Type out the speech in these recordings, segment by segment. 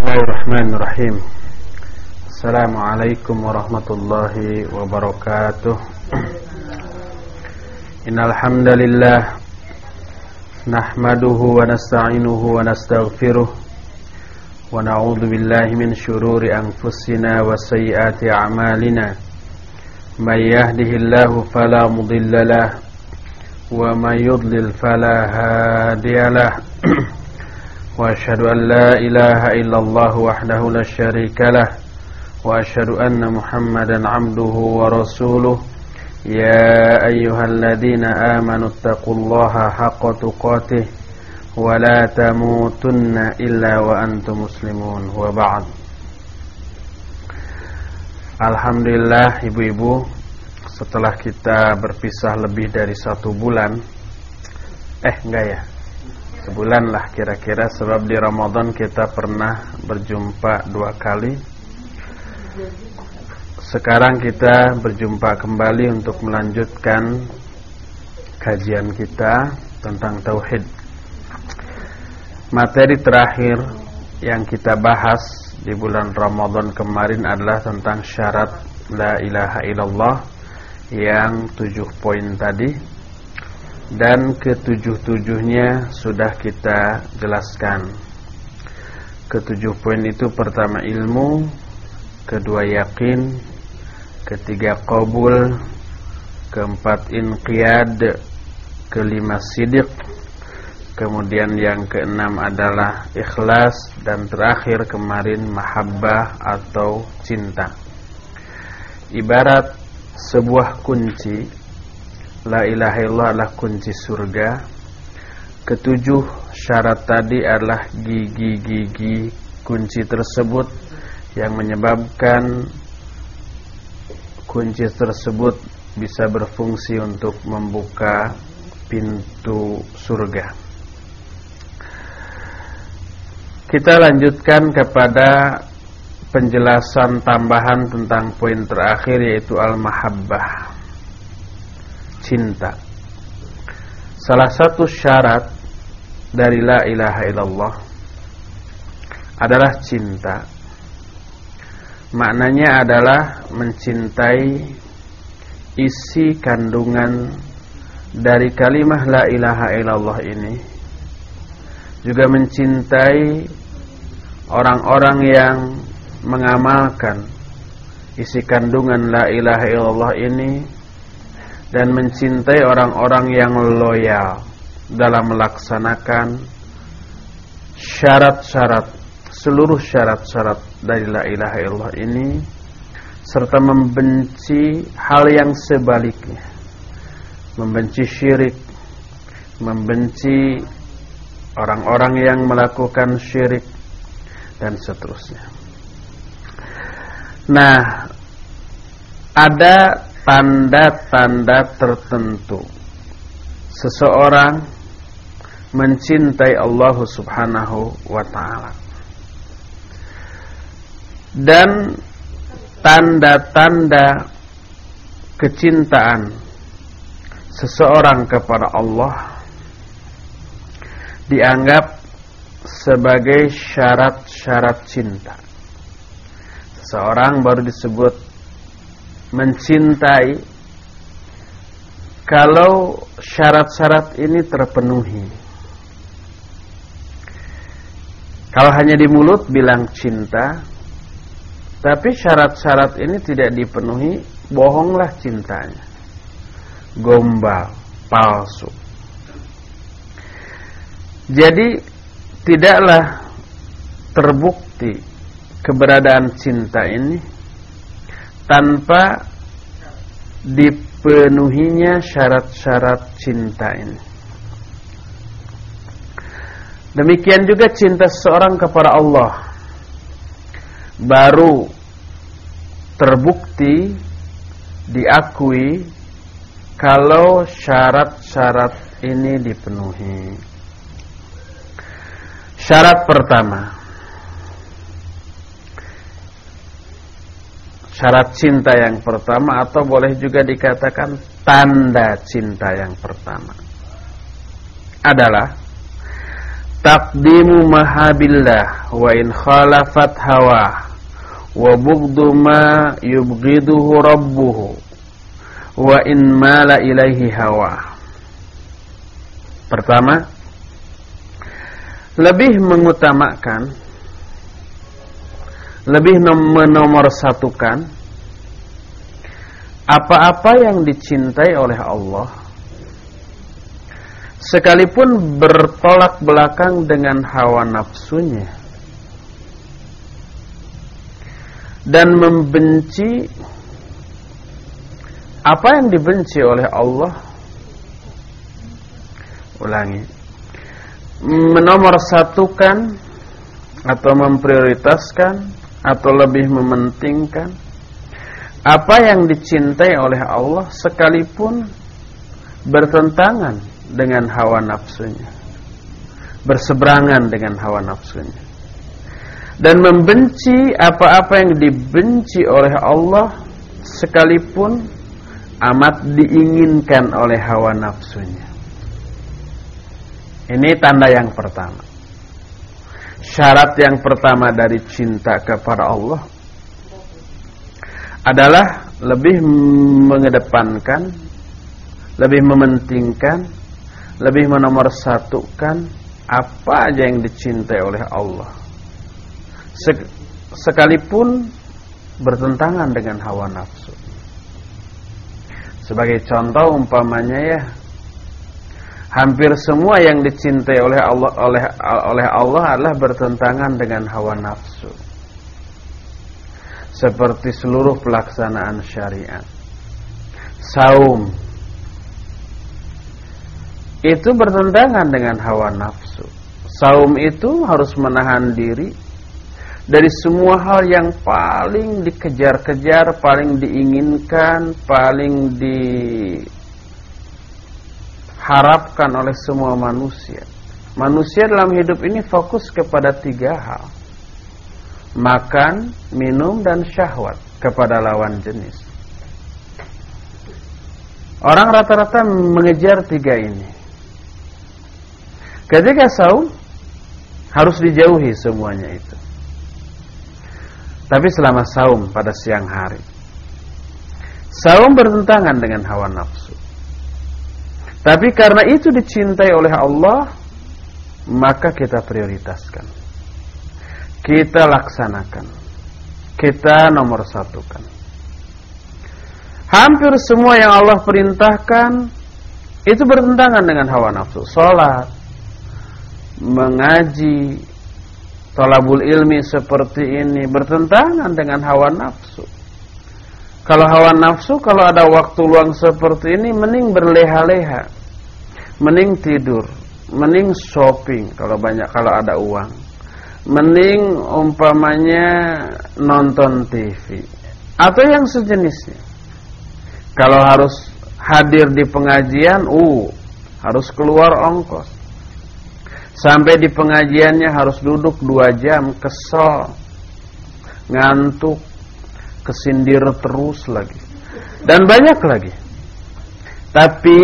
Bismillahirrahmanirrahim. Assalamualaikum warahmatullahi wabarakatuh. Innal hamdalillah nahmaduhu wa nasta'inuhu wa nastaghfiruh wa na'udzu billahi min shururi anfusina wa sayyiati a'malina. May yahdihillahu fala mudilla lahu wa may yudlil fala hadiya lahu وأشهد أن لا إله إلا الله وحده لا شريك له وأشهد أن محمدا عبده ورسوله يا أيها الذين آمنوا اتقوا الله حق تقاته ولا تموتن إلا وأنتم مسلمون وبعد Alhamdulillah ibu-ibu Setelah kita berpisah lebih dari satu bulan Eh enggak ya sebulan lah kira-kira sebab di Ramadan kita pernah berjumpa dua kali. Sekarang kita berjumpa kembali untuk melanjutkan kajian kita tentang tauhid. Materi terakhir yang kita bahas di bulan Ramadan kemarin adalah tentang syarat la ilaha illallah yang tujuh poin tadi dan ketujuh-tujuhnya sudah kita jelaskan. Ketujuh poin itu pertama ilmu, kedua yakin, ketiga qabul, keempat inqiyad, kelima sidik, kemudian yang keenam adalah ikhlas dan terakhir kemarin mahabbah atau cinta. Ibarat sebuah kunci La ilaha illallah adalah kunci surga. Ketujuh syarat tadi adalah gigi-gigi kunci tersebut Yang menyebabkan kunci tersebut bisa berfungsi untuk membuka pintu surga. Kita lanjutkan kepada penjelasan tambahan tentang poin terakhir yaitu al-mahabbah cinta. Salah satu syarat dari la ilaha illallah adalah cinta. Maknanya adalah mencintai isi kandungan dari kalimah la ilaha illallah ini juga mencintai orang-orang yang mengamalkan isi kandungan la ilaha illallah ini dan mencintai orang-orang yang loyal dalam melaksanakan syarat-syarat seluruh syarat-syarat dari la ilaha illallah ini serta membenci hal yang sebaliknya. Membenci syirik membenci orang-orang yang melakukan syirik dan seterusnya. Nah ada tanda-tanda tertentu seseorang mencintai Allah Subhanahu wa taala. Dan tanda-tanda kecintaan seseorang kepada Allah dianggap sebagai syarat-syarat cinta. Seseorang baru disebut mencintai kalau syarat-syarat ini terpenuhi. Kalau hanya di mulut bilang cinta, tapi syarat-syarat ini tidak dipenuhi, bohonglah cintanya. Gombal, palsu. Jadi tidaklah terbukti keberadaan cinta ini tanpa dipenuhinya syarat-syarat cinta ini. Demikian juga cinta seseorang kepada Allah baru terbukti diakui kalau syarat-syarat ini dipenuhi. Syarat pertama syarat cinta yang pertama atau boleh juga dikatakan tanda cinta yang pertama adalah taqdimu mahabillah wa in khalafat hawa wa bughdu ma yubghiduhu rabbuhu wa in mala ilaihi hawa. Pertama lebih mengutamakan lebih menomorsatukan apa-apa yang dicintai oleh Allah sekalipun bertolak belakang dengan hawa nafsunya dan membenci apa yang dibenci oleh Allah. Ulangi. Menomorsatukan atau memprioritaskan atau lebih mementingkan? Apa yang dicintai oleh Allah sekalipun bertentangan dengan hawa nafsunya? Berseberangan dengan hawa nafsunya? Dan membenci apa-apa yang dibenci oleh Allah sekalipun amat diinginkan oleh hawa nafsunya? Ini tanda yang pertama syarat yang pertama dari cinta kepada Allah adalah lebih mengedepankan lebih mementingkan lebih menomorsatukan apa aja yang dicintai oleh Allah. Sekalipun bertentangan dengan hawa nafsu. Sebagai contoh umpamanya ya hampir semua yang dicintai oleh Allah oleh oleh Allah adalah bertentangan dengan hawa nafsu. Seperti seluruh pelaksanaan syariat. Saum. Itu bertentangan dengan hawa nafsu. Saum itu harus menahan diri dari semua hal yang paling dikejar-kejar, paling diinginkan, paling diharapkan oleh semua manusia. Manusia dalam hidup ini fokus kepada tiga hal. Makan, minum, dan syahwat kepada lawan jenis. Orang rata-rata mengejar tiga ini. Ketika saum harus dijauhi semuanya itu. Tapi selama saum pada siang hari. Saum bertentangan dengan hawa nafsu. Tapi karena itu dicintai oleh Allah, maka kita prioritaskan. Kita laksanakan. Kita nomor satukan. Hampir semua yang Allah perintahkan itu bertentangan dengan hawa nafsu. Salat, mengaji tolabul ilmi seperti ini bertentangan dengan hawa nafsu. Kalau hawa nafsu, kalau ada waktu luang seperti ini, mending berleha-leha, mending tidur, mending shopping kalau banyak kalau ada uang, mending umpamanya nonton TV atau yang sejenisnya. Kalau harus hadir di pengajian, uh, harus keluar ongkos. Sampai di pengajiannya harus duduk dua jam, kesel, ngantuk, kesindir terus lagi. Dan banyak lagi. Tapi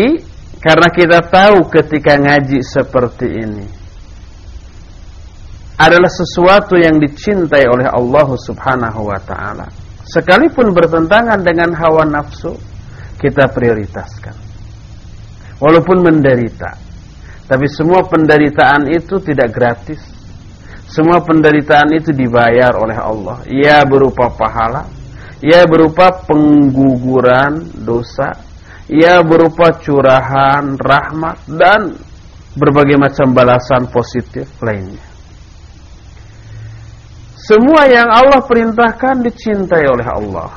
karena kita tahu ketika ngaji seperti ini adalah sesuatu yang dicintai oleh Allah Subhanahu wa taala. Sekalipun bertentangan dengan hawa nafsu, kita prioritaskan. Walaupun menderita. Tapi semua penderitaan itu tidak gratis. Semua penderitaan itu dibayar oleh Allah. Ya berupa pahala, ya berupa pengguguran dosa, ya berupa curahan rahmat dan berbagai macam balasan positif lainnya. Semua yang Allah perintahkan dicintai oleh Allah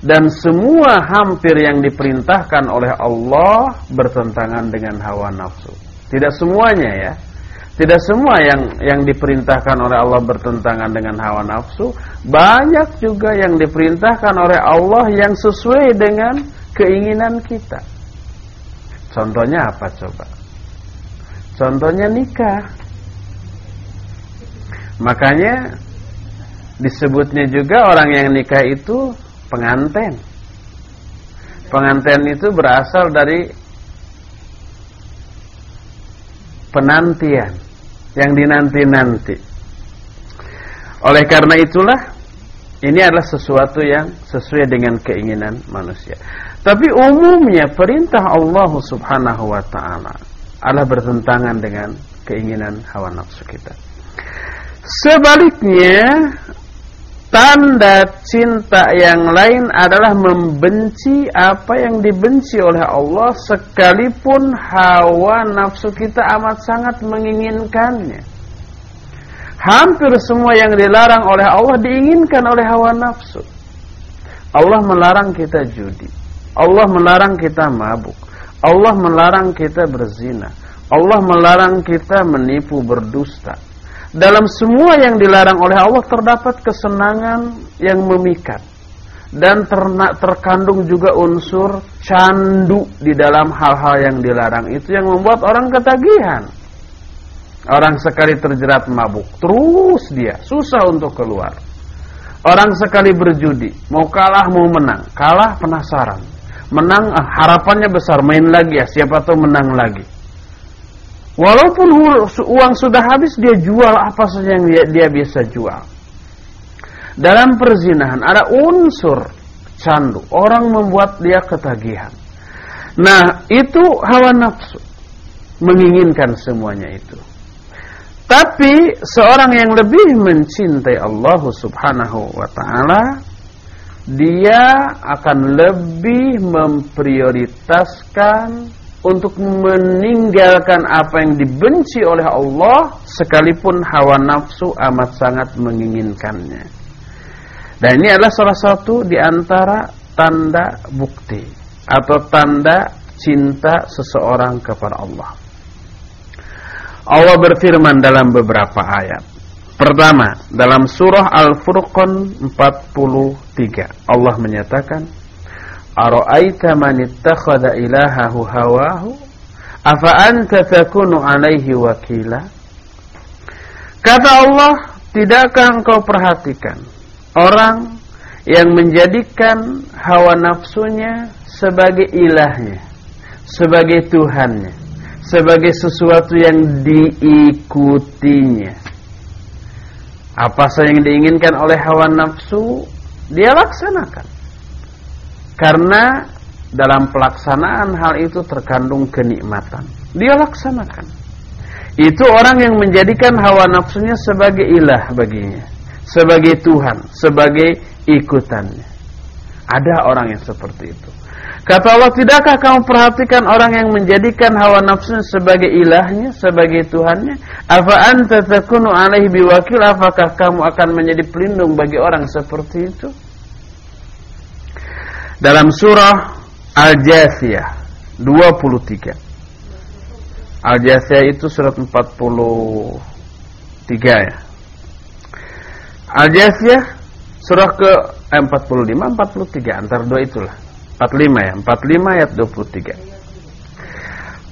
dan semua hampir yang diperintahkan oleh Allah bertentangan dengan hawa nafsu. Tidak semuanya ya. Tidak semua yang yang diperintahkan oleh Allah bertentangan dengan hawa nafsu, banyak juga yang diperintahkan oleh Allah yang sesuai dengan keinginan kita. Contohnya apa coba? Contohnya nikah. Makanya disebutnya juga orang yang nikah itu pengantin. Pengantin itu berasal dari penantian. Yang dinanti-nanti. Oleh karena itulah ini adalah sesuatu yang sesuai dengan keinginan manusia. Tapi umumnya perintah Allah Subhanahu wa taala adalah bertentangan dengan keinginan hawa nafsu kita. Sebaliknya, tanda cinta yang lain adalah membenci apa yang dibenci oleh Allah sekalipun hawa nafsu kita amat sangat menginginkannya. Hampir semua yang dilarang oleh Allah diinginkan oleh hawa nafsu. Allah melarang kita judi. Allah melarang kita mabuk. Allah melarang kita berzina. Allah melarang kita menipu berdusta. Dalam semua yang dilarang oleh Allah terdapat kesenangan yang memikat. Dan ternak terkandung juga unsur candu di dalam hal-hal yang dilarang itu yang membuat orang ketagihan. Orang sekali terjerat mabuk, terus dia susah untuk keluar. Orang sekali berjudi, mau kalah mau menang, kalah penasaran. Menang harapannya besar, main lagi ya, siapa tahu menang lagi. Walaupun uang sudah habis, dia jual apa saja yang dia, dia bisa jual. Dalam perzinahan ada unsur candu, orang membuat dia ketagihan. Nah, itu hawa nafsu menginginkan semuanya itu. Tapi seorang yang lebih mencintai Allah Subhanahu wa taala dia akan lebih memprioritaskan untuk meninggalkan apa yang dibenci oleh Allah sekalipun hawa nafsu amat sangat menginginkannya. Dan ini adalah salah satu di antara tanda bukti atau tanda cinta seseorang kepada Allah. Allah berfirman dalam beberapa ayat. Pertama, dalam surah Al-Furqan 43, Allah menyatakan, "Ara'aita man ittakhadha ilahahu hawahu, afa anta takunu 'alaihi wakila?" Kata Allah, tidakkah engkau perhatikan orang yang menjadikan hawa nafsunya sebagai ilahnya, sebagai Tuhannya? sebagai sesuatu yang diikutinya. Apa saja yang diinginkan oleh hawa nafsu, dia laksanakan. Karena dalam pelaksanaan hal itu terkandung kenikmatan. Dia laksanakan. Itu orang yang menjadikan hawa nafsunya sebagai ilah baginya. Sebagai Tuhan, sebagai ikutannya. Ada orang yang seperti itu. Kata Allah, tidakkah kamu perhatikan orang yang menjadikan hawa nafsu sebagai ilahnya, sebagai Tuhannya? Apa anta takunu alaihi biwakil? Apakah kamu akan menjadi pelindung bagi orang seperti itu? Dalam surah Al-Jasiyah 23. Al-Jasiyah itu surat 43 ya. Al-Jasiyah surah ke eh, 45 43 antara dua itulah. 45 ya 45 ayat 23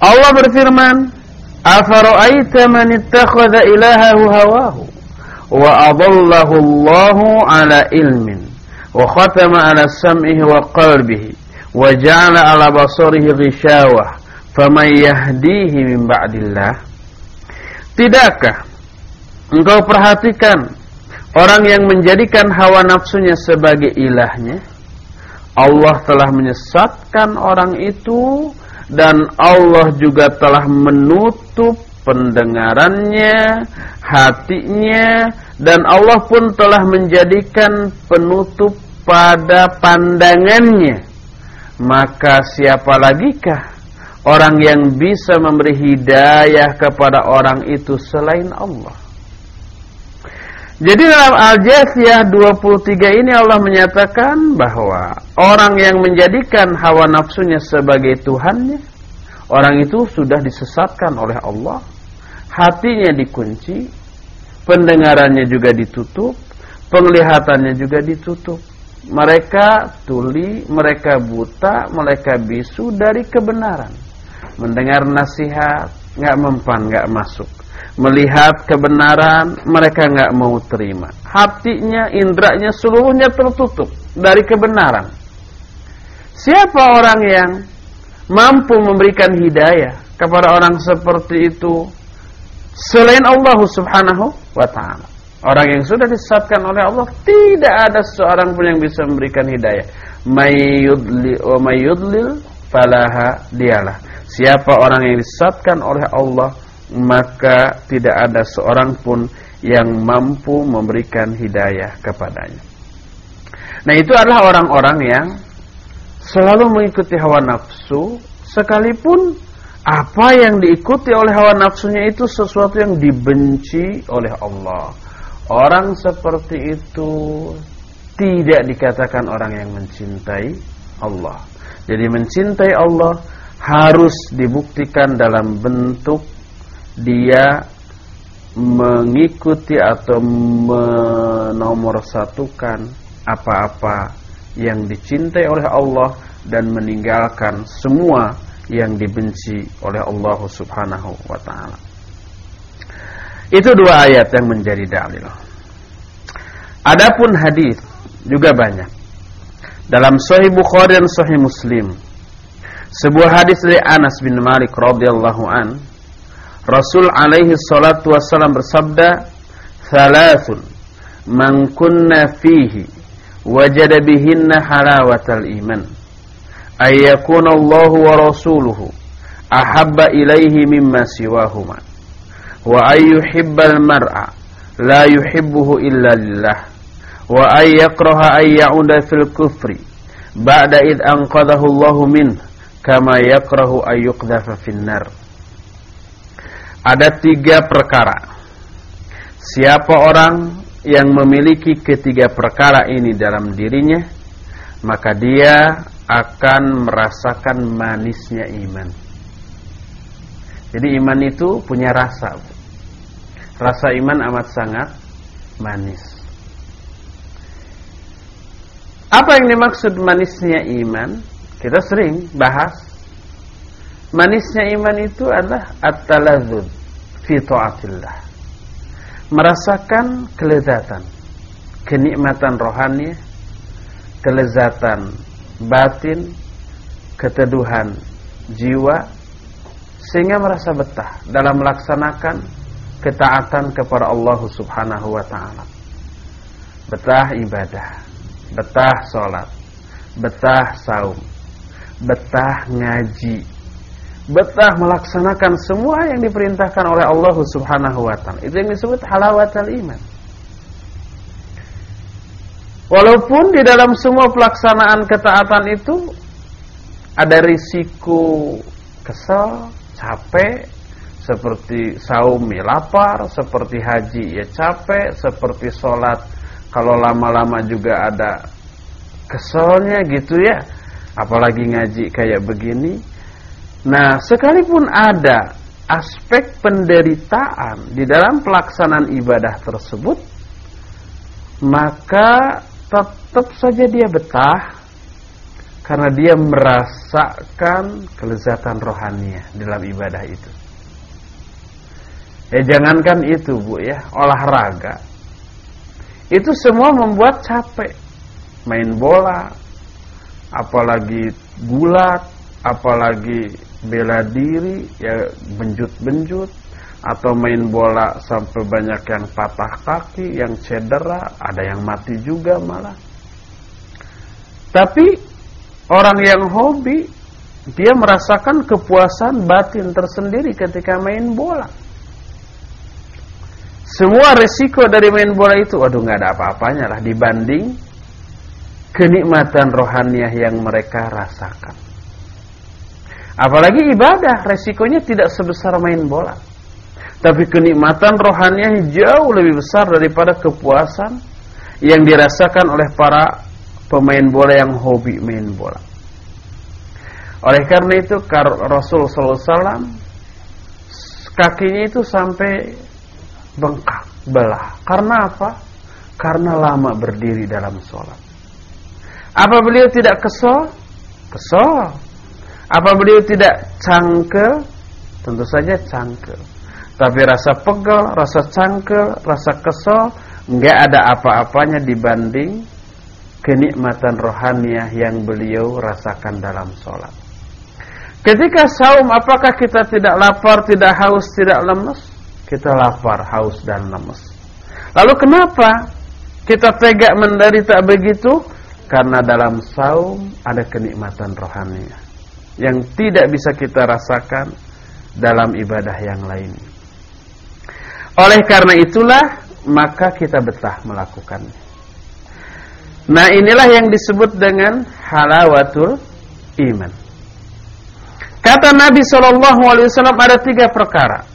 Allah berfirman Afara'aita man ittakhadha ilahahu hawahu wa adallahu Allahu ala ilmin ala sam'ihi wa qalbihi wa ja'ala ala basarihi ghishawah faman yahdihi min ba'dillah Tidakkah engkau perhatikan orang yang menjadikan hawa nafsunya sebagai ilahnya? Allah telah menyesatkan orang itu dan Allah juga telah menutup pendengarannya, hatinya dan Allah pun telah menjadikan penutup pada pandangannya. Maka siapa lagikah orang yang bisa memberi hidayah kepada orang itu selain Allah? Jadi dalam Al-Jasiyah 23 ini Allah menyatakan bahwa orang yang menjadikan hawa nafsunya sebagai Tuhannya, orang itu sudah disesatkan oleh Allah, hatinya dikunci, pendengarannya juga ditutup, penglihatannya juga ditutup. Mereka tuli, mereka buta, mereka bisu dari kebenaran. Mendengar nasihat, nggak mempan, nggak masuk. Melihat kebenaran mereka nggak mau terima. Hatinya indranya seluruhnya tertutup dari kebenaran. Siapa orang yang mampu memberikan hidayah kepada orang seperti itu selain Allah Subhanahu wa taala. Orang yang sudah disesatkan oleh Allah tidak ada seorang pun yang bisa memberikan hidayah. Mayyudli wa mayyudlil falaha dialah. Siapa orang yang disesatkan oleh Allah maka tidak ada seorang pun yang mampu memberikan hidayah kepadanya. Nah, itu adalah orang-orang yang selalu mengikuti hawa nafsu sekalipun apa yang diikuti oleh hawa nafsunya itu sesuatu yang dibenci oleh Allah. Orang seperti itu tidak dikatakan orang yang mencintai Allah. Jadi mencintai Allah harus dibuktikan dalam bentuk dia mengikuti atau menomorsatukan apa-apa yang dicintai oleh Allah dan meninggalkan semua yang dibenci oleh Allah Subhanahu wa taala. Itu dua ayat yang menjadi dalil. Adapun hadis juga banyak. Dalam Sahih Bukhari dan Sahih Muslim, sebuah hadis dari Anas bin Malik radhiyallahu an, Rasul alaihi salatu wassalam bersabda, "Thalathun man kunna fihi wajada bihinna halawatal iman." Ayyakuna Allah wa rasuluhu ahabba ilaihi mimma siwahuma wa ayyuhibbal mar'a la yuhibbuhu illa lillah wa ayyakraha ayyauda fil kufri ba'da id anqadahu Allah min kama yakrahu ayyuqdhafa finnar ada tiga perkara. Siapa orang yang memiliki ketiga perkara ini dalam dirinya maka dia akan merasakan manisnya iman. Jadi iman itu punya rasa. Rasa iman amat sangat manis. Apa yang dimaksud manisnya iman? Kita sering bahas. Manisnya iman itu adalah at-taladzud fi ta'atillah. Merasakan kelezatan, kenikmatan rohani, kelezatan batin, keteduhan jiwa sehingga merasa betah dalam melaksanakan ketaatan kepada Allah Subhanahu wa taala. Betah ibadah, betah salat, betah saum, betah ngaji, betah melaksanakan semua yang diperintahkan oleh Allah Subhanahu wa taala. Itu yang disebut halawatul iman. Walaupun di dalam semua pelaksanaan ketaatan itu ada risiko kesel, capek, seperti saum ya lapar, seperti haji ya capek, seperti sholat kalau lama-lama juga ada keselnya gitu ya. Apalagi ngaji kayak begini. Nah, sekalipun ada aspek penderitaan di dalam pelaksanaan ibadah tersebut, maka tetap saja dia betah karena dia merasakan kelezatan rohaninya dalam ibadah itu. Ya jangankan itu Bu ya, olahraga. Itu semua membuat capek. Main bola, apalagi gulat, apalagi bela diri, ya benjut-benjut, atau main bola sampai banyak yang patah kaki, yang cedera, ada yang mati juga malah. Tapi orang yang hobi dia merasakan kepuasan batin tersendiri ketika main bola. Semua resiko dari main bola itu, waduh nggak ada apa-apanya lah dibanding kenikmatan rohaniah yang mereka rasakan. Apalagi ibadah, resikonya tidak sebesar main bola. Tapi kenikmatan rohaninya jauh lebih besar daripada kepuasan yang dirasakan oleh para pemain bola yang hobi main bola. Oleh karena itu Rasul SAW kakinya itu sampai bengkak, belah. Karena apa? Karena lama berdiri dalam sholat. Apa beliau tidak kesel? Kesel. Apa beliau tidak cangkel? Tentu saja cangkel. Tapi rasa pegel, rasa cangkel, rasa kesel nggak ada apa-apanya dibanding kenikmatan rohaniah yang beliau rasakan dalam sholat. Ketika saum apakah kita tidak lapar, tidak haus, tidak lemes? kita lapar, haus dan lemes. Lalu kenapa kita tega menderita begitu? Karena dalam saum ada kenikmatan rohani yang tidak bisa kita rasakan dalam ibadah yang lain. Oleh karena itulah maka kita betah melakukannya. Nah inilah yang disebut dengan halawatul iman. Kata Nabi Shallallahu Alaihi Wasallam ada tiga perkara.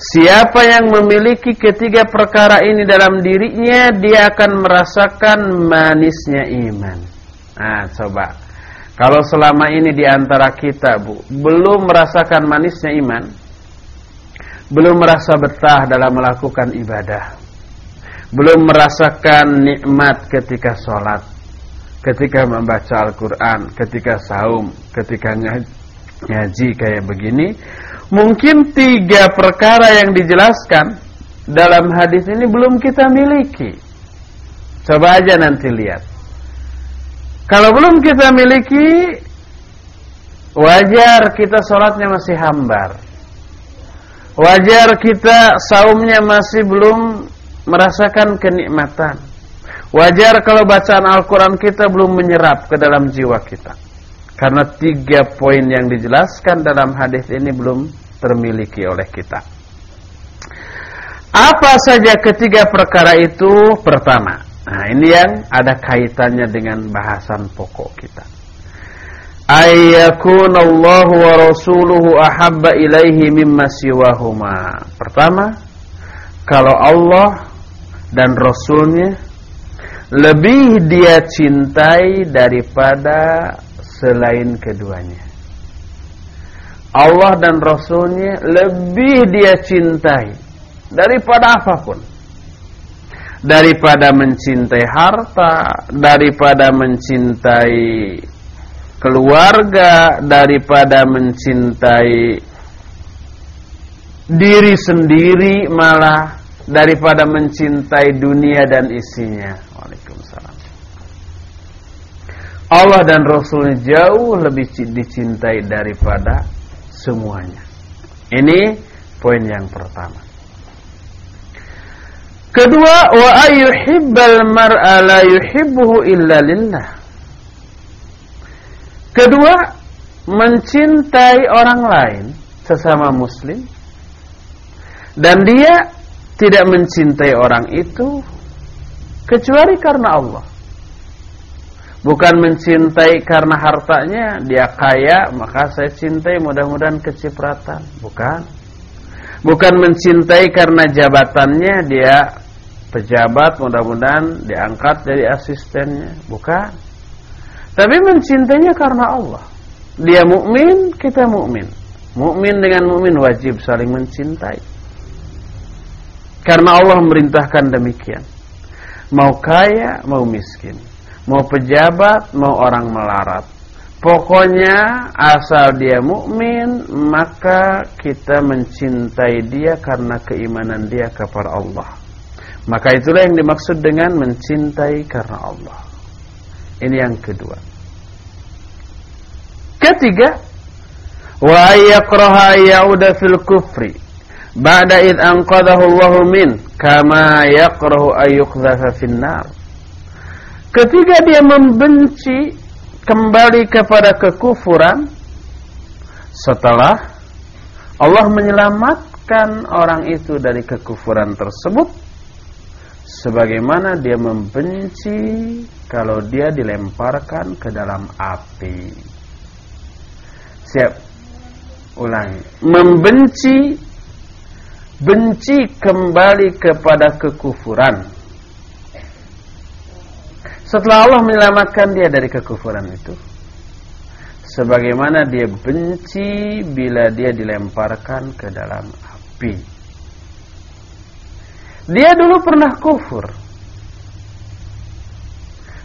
Siapa yang memiliki ketiga perkara ini dalam dirinya, dia akan merasakan manisnya iman. Nah, coba. Kalau selama ini di antara kita, Bu, belum merasakan manisnya iman, belum merasa betah dalam melakukan ibadah, belum merasakan nikmat ketika sholat, ketika membaca Al-Quran, ketika saum, ketika ngaji kayak begini, mungkin tiga perkara yang dijelaskan dalam hadis ini belum kita miliki. Coba aja nanti lihat. Kalau belum kita miliki, wajar kita sholatnya masih hambar Wajar kita saumnya masih belum merasakan kenikmatan. Wajar kalau bacaan Al-Quran kita belum menyerap ke dalam jiwa kita. Karena tiga poin yang dijelaskan dalam hadis ini belum termiliki oleh kita. Apa saja ketiga perkara itu? Pertama, nah ini yang ada kaitannya dengan bahasan pokok kita ayyakunallahu wa rasuluhu ahabba ilaihi mimma siwahuma. Pertama, kalau Allah dan Rasulnya lebih dia cintai daripada selain keduanya. Allah dan Rasulnya lebih dia cintai daripada apa pun. Daripada mencintai harta, daripada mencintai keluarga daripada mencintai diri sendiri malah daripada mencintai dunia dan isinya. Waalaikumsalam. Allah dan Rasulnya jauh lebih dicintai daripada semuanya. Ini poin yang pertama. Kedua, wa ayyuhibbal mar'a la yuhibbuhu illa lillah. Kedua, mencintai orang lain sesama muslim dan dia tidak mencintai orang itu kecuali karena Allah. Bukan mencintai karena hartanya, dia kaya, maka saya cintai mudah-mudahan kecipratan. Bukan. Bukan mencintai karena jabatannya, dia pejabat, mudah-mudahan diangkat jadi asistennya. Bukan. Tapi mencintainya karena Allah. Dia mukmin, kita mukmin. Mukmin dengan mukmin wajib saling mencintai. Karena Allah memerintahkan demikian. Mau kaya, mau miskin. Mau pejabat, mau orang melarat. Pokoknya asal dia mukmin, maka kita mencintai dia karena keimanan dia kepada Allah. Maka itulah yang dimaksud dengan mencintai karena Allah. Ini yang kedua. Ketiga, wa yakraha yauda fil kufri ba'da id anqadahu Allah min kama yakrahu ayyukhdhafa fin nar. Ketiga dia membenci kembali kepada kekufuran setelah Allah menyelamatkan orang itu dari kekufuran tersebut sebagaimana dia membenci kalau dia dilemparkan ke dalam api. Siap. Ulangi. Membenci benci kembali kepada kekufuran. Setelah Allah menyelamatkan dia dari kekufuran itu, sebagaimana dia benci bila dia dilemparkan ke dalam api. Dia dulu pernah kufur.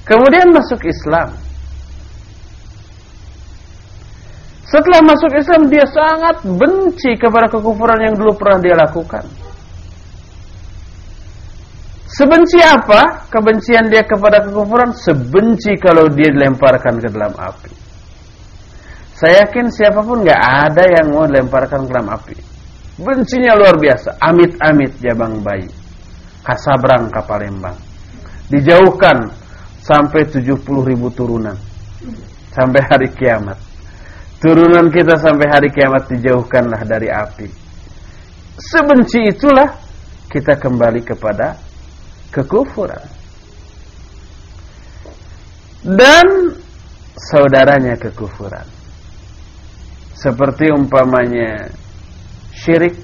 Kemudian masuk Islam. Setelah masuk Islam dia sangat benci kepada kekufuran yang dulu pernah dia lakukan. Sebenci apa kebencian dia kepada kekufuran? Sebenci kalau dia dilemparkan ke dalam api. Saya yakin siapa pun nggak ada yang mau dilemparkan ke dalam api. Bencinya luar biasa. Amit-amit jabang bayi. Kasabrang Palembang. Dijauhkan sampai 70 ribu turunan. Sampai hari kiamat. Turunan kita sampai hari kiamat dijauhkanlah dari api. Sebenci itulah kita kembali kepada kekufuran. Dan saudaranya kekufuran. Seperti umpamanya syirik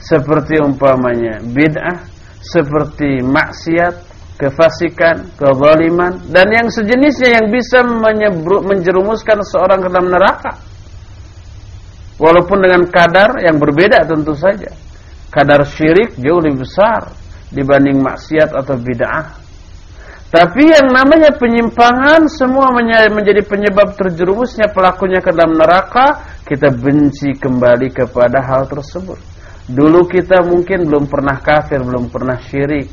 seperti umpamanya bid'ah seperti maksiat kefasikan kezaliman dan yang sejenisnya yang bisa menjerumuskan seorang ke dalam neraka walaupun dengan kadar yang berbeda tentu saja kadar syirik jauh lebih besar dibanding maksiat atau bid'ah tapi yang namanya penyimpangan semua menjadi penyebab terjerumusnya pelakunya ke dalam neraka, kita benci kembali kepada hal tersebut. Dulu kita mungkin belum pernah kafir, belum pernah syirik.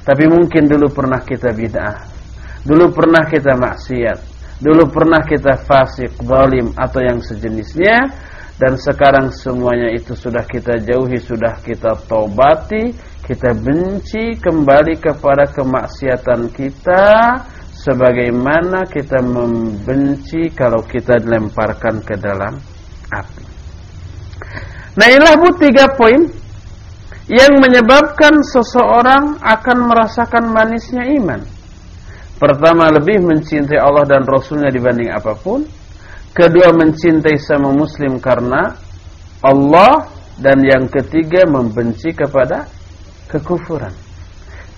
Tapi mungkin dulu pernah kita bid'ah. Dulu pernah kita maksiat. Dulu pernah kita fasik, zalim atau yang sejenisnya dan sekarang semuanya itu sudah kita jauhi, sudah kita tobati kita benci kembali kepada kemaksiatan kita sebagaimana kita membenci kalau kita dilemparkan ke dalam api. Nah inilah bu tiga poin yang menyebabkan seseorang akan merasakan manisnya iman. Pertama lebih mencintai Allah dan Rasulnya dibanding apa pun. Kedua mencintai sama muslim karena Allah. Dan yang ketiga membenci kepada kekufuran.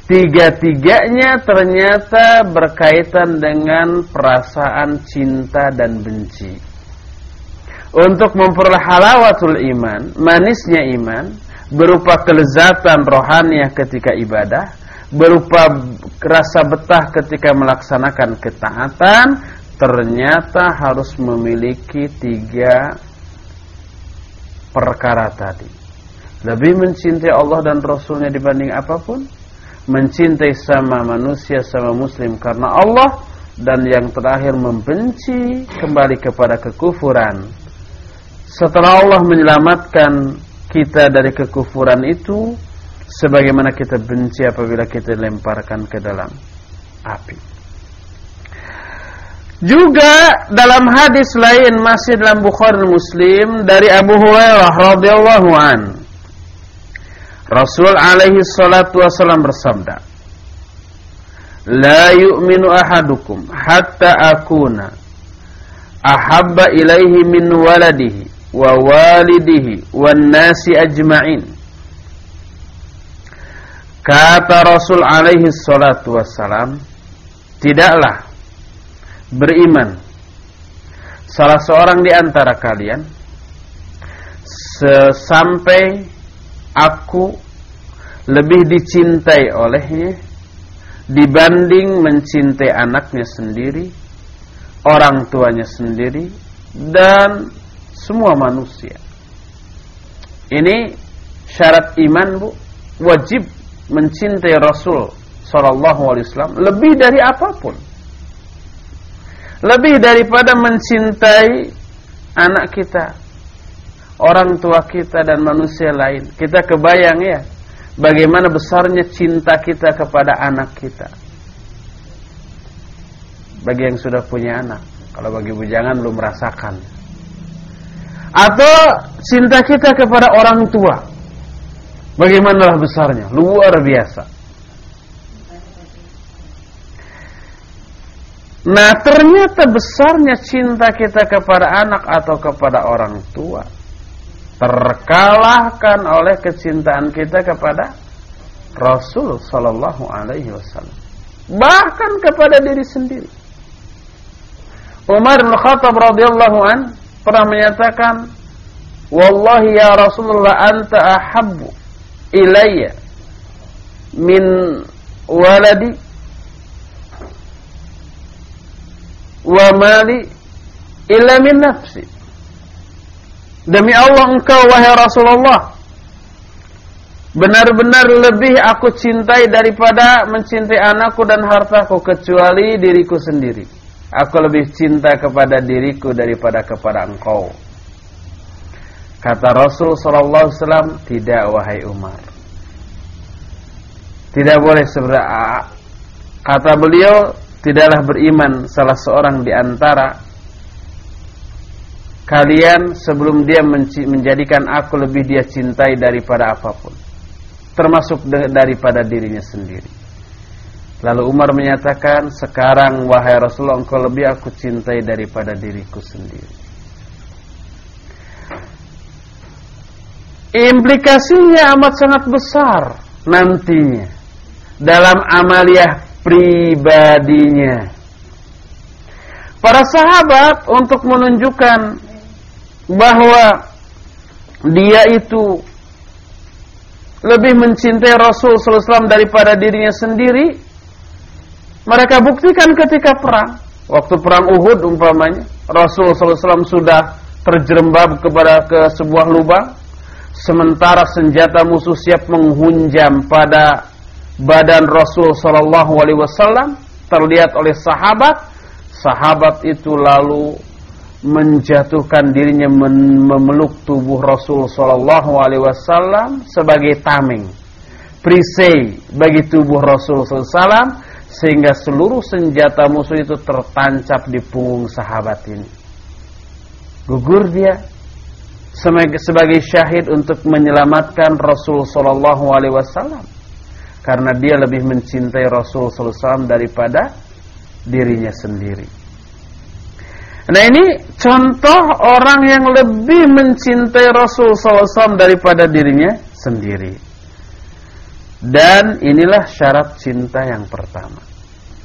Tiga-tiganya ternyata berkaitan dengan perasaan cinta dan benci. Untuk memperoleh halawatul iman, manisnya iman, berupa kelezatan rohaniah ketika ibadah, berupa rasa betah ketika melaksanakan ketaatan, ternyata harus memiliki tiga perkara tadi lebih mencintai Allah dan Rasulnya dibanding apa pun, mencintai sama manusia sama muslim karena Allah dan yang terakhir membenci kembali kepada kekufuran. Setelah Allah menyelamatkan kita dari kekufuran itu, sebagaimana kita benci apabila kita lemparkan ke dalam api. Juga dalam hadis lain masih dalam Bukhari Muslim dari Abu Hurairah radhiyallahu an. Rasul alaihi salatu wasallam bersabda La yu'minu ahadukum hatta akuna ahabba ilaihi min waladihi wa walidihi wan nasi ajma'in. Kata Rasul alaihi salatu wassalam Tidaklah beriman. Salah seorang di antara kalian Sampai aku lebih dicintai olehnya dibanding mencintai anaknya sendiri, orang tuanya sendiri, dan semua manusia. Ini syarat iman bu, wajib mencintai Rasul Sallallahu Alaihi Wasallam lebih dari apa pun, lebih daripada mencintai anak kita, orang tua kita dan manusia lain. Kita kebayang ya, bagaimana besarnya cinta kita kepada anak kita. Bagi yang sudah punya anak, kalau bagi bujangan belum merasakan. Atau cinta kita kepada orang tua. Bagaimana besarnya? Luar biasa. Nah ternyata besarnya cinta kita kepada anak atau kepada orang tua terkalahkan oleh kecintaan kita kepada Rasul sallallahu alaihi wasallam. Bahkan kepada diri sendiri. Umar bin Khattab radhiyallahu an pernah menyatakan wallahi ya Rasulullah anta ahabbu ilayya min waladi wa mali illa min nafsi Demi Allah engkau wahai Rasulullah Benar-benar lebih aku cintai daripada mencintai anakku dan hartaku kecuali diriku sendiri. Aku lebih cinta kepada diriku daripada kepada engkau. Kata Rasul sallallahu "Tidak wahai Umar." Tidak boleh sebenarnya kata beliau, tidaklah beriman salah seorang di antara kalian sebelum dia menjadikan aku lebih dia cintai daripada apa pun. Termasuk daripada dirinya sendiri. Lalu Umar menyatakan, sekarang wahai Rasulullah engkau lebih aku cintai daripada diriku sendiri. Implikasinya amat sangat besar nantinya dalam amaliah pribadinya. Para sahabat untuk menunjukkan bahwa dia itu lebih mencintai Rasul SAW daripada dirinya sendiri mereka buktikan ketika perang. Waktu perang Uhud umpamanya, Rasul SAW sudah terjerembab kepada ke sebuah lubang, sementara senjata musuh siap menghunjam pada badan Rasul Sallallahu Alaihi Wasallam terlihat oleh sahabat. Sahabat itu lalu menjatuhkan dirinya memeluk tubuh Rasul Sallallahu Alaihi Wasallam sebagai tameng, perisai bagi tubuh Rasul Wasallam sehingga seluruh senjata musuh itu tertancap di punggung sahabat ini. Gugur dia sebagai syahid untuk menyelamatkan Rasul sallallahu alaihi wasallam karena dia lebih mencintai Rasul wasallam daripada dirinya sendiri. Nah ini contoh orang yang lebih mencintai Rasul wasallam daripada dirinya sendiri. Dan inilah syarat cinta yang pertama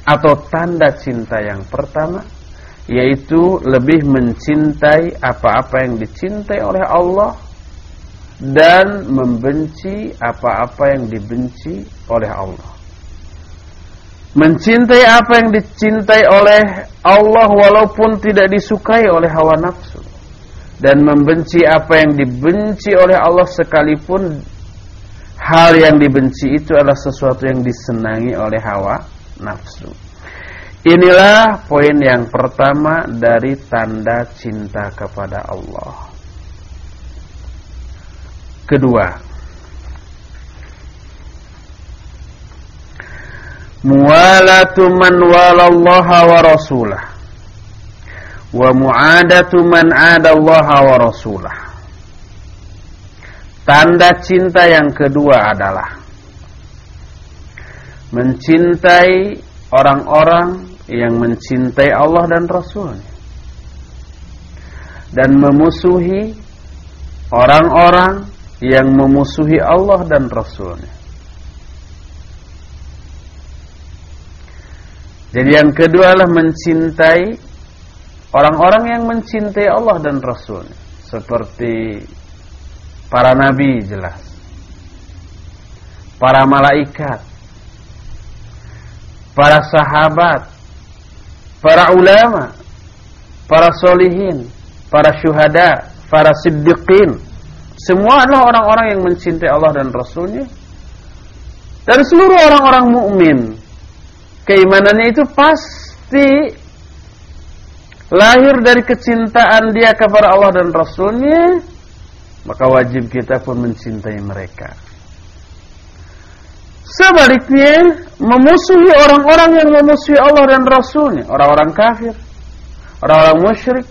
Atau tanda cinta yang pertama Yaitu lebih mencintai apa-apa yang dicintai oleh Allah Dan membenci apa-apa yang dibenci oleh Allah Mencintai apa yang dicintai oleh Allah Walaupun tidak disukai oleh hawa nafsu Dan membenci apa yang dibenci oleh Allah Sekalipun hal yang dibenci itu adalah sesuatu yang disenangi oleh hawa nafsu. Inilah poin yang pertama dari tanda cinta kepada Allah. Kedua, muwalatu man walallaha wa rasulah. Wa mu'adatu man 'adallaha wa rasulah. Tanda cinta yang kedua adalah mencintai orang-orang yang mencintai Allah dan Rasulnya. Dan memusuhi orang-orang yang memusuhi Allah dan Rasulnya. Jadi yang kedua adalah mencintai orang-orang yang mencintai Allah dan Rasulnya. Seperti para nabi jelas. Para malaikat. Para sahabat. Para ulama. Para solihin. Para syuhada. Para siddiqin semua adalah orang-orang yang mencintai Allah dan Rasulnya dan seluruh orang-orang mukmin keimanannya itu pasti lahir dari kecintaan dia kepada Allah dan Rasulnya maka wajib kita pun mencintai mereka. Sebaliknya, memusuhi orang-orang yang memusuhi Allah dan Rasulnya, orang-orang kafir, orang-orang musyrik,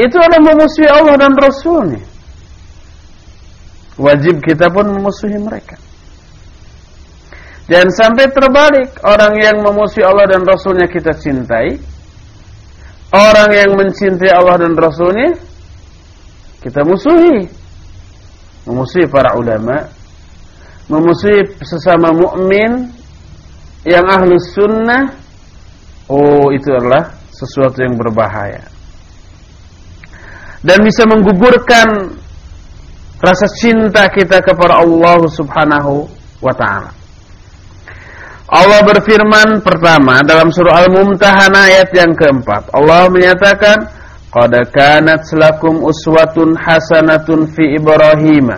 itu adalah memusuhi Allah dan Rasulnya. Wajib kita pun memusuhi mereka. Dan sampai terbalik, orang yang memusuhi Allah dan Rasulnya kita cintai, orang yang mencintai Allah dan Rasulnya kita musuhi. Memusuhi para ulama. Memusuhi sesama mukmin yang ahlu sunnah. Oh itu adalah sesuatu yang berbahaya. Dan bisa menggugurkan rasa cinta kita kepada Allah subhanahu wa ta'ala. Allah berfirman pertama dalam surah Al-Mumtahanah ayat yang keempat. Allah menyatakan Qad kanat lakum uswatun hasanatun fi Ibrahim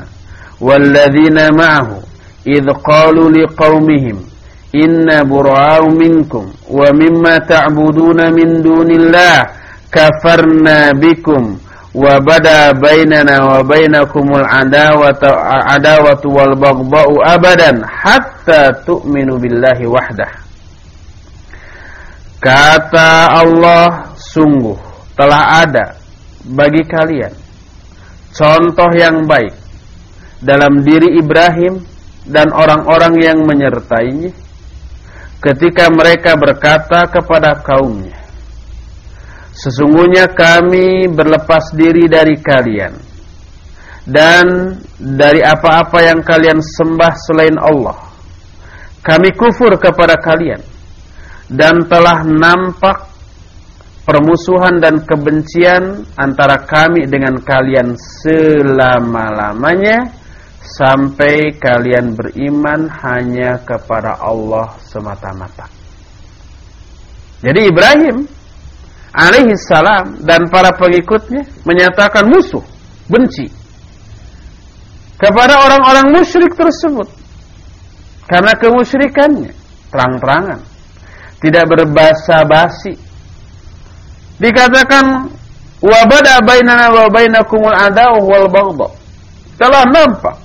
walladzina ma'ahu idh qalu liqaumihim inna bura'u minkum wa mimma ta'buduna min dunillah kafarna bikum wa bada bainana wa bainakumul adawatu adawatu wal baghdha'u abadan hatta tu'minu billahi wahdah. Kata Allah sungguh telah ada bagi kalian contoh yang baik dalam diri Ibrahim dan orang-orang yang menyertainya ketika mereka berkata kepada kaumnya Sesungguhnya kami berlepas diri dari kalian dan dari apa-apa yang kalian sembah selain Allah. Kami kufur kepada kalian dan telah nampak permusuhan dan kebencian antara kami dengan kalian selama-lamanya sampai kalian beriman hanya kepada Allah semata-mata. Jadi Ibrahim alaihi salam dan para pengikutnya menyatakan musuh, benci kepada orang-orang musyrik tersebut. Karena kemusyrikannya terang-terangan, tidak berbahasa basi. Dikatakan wabada bainana wa bainakumul wal baghdha. Telah nampak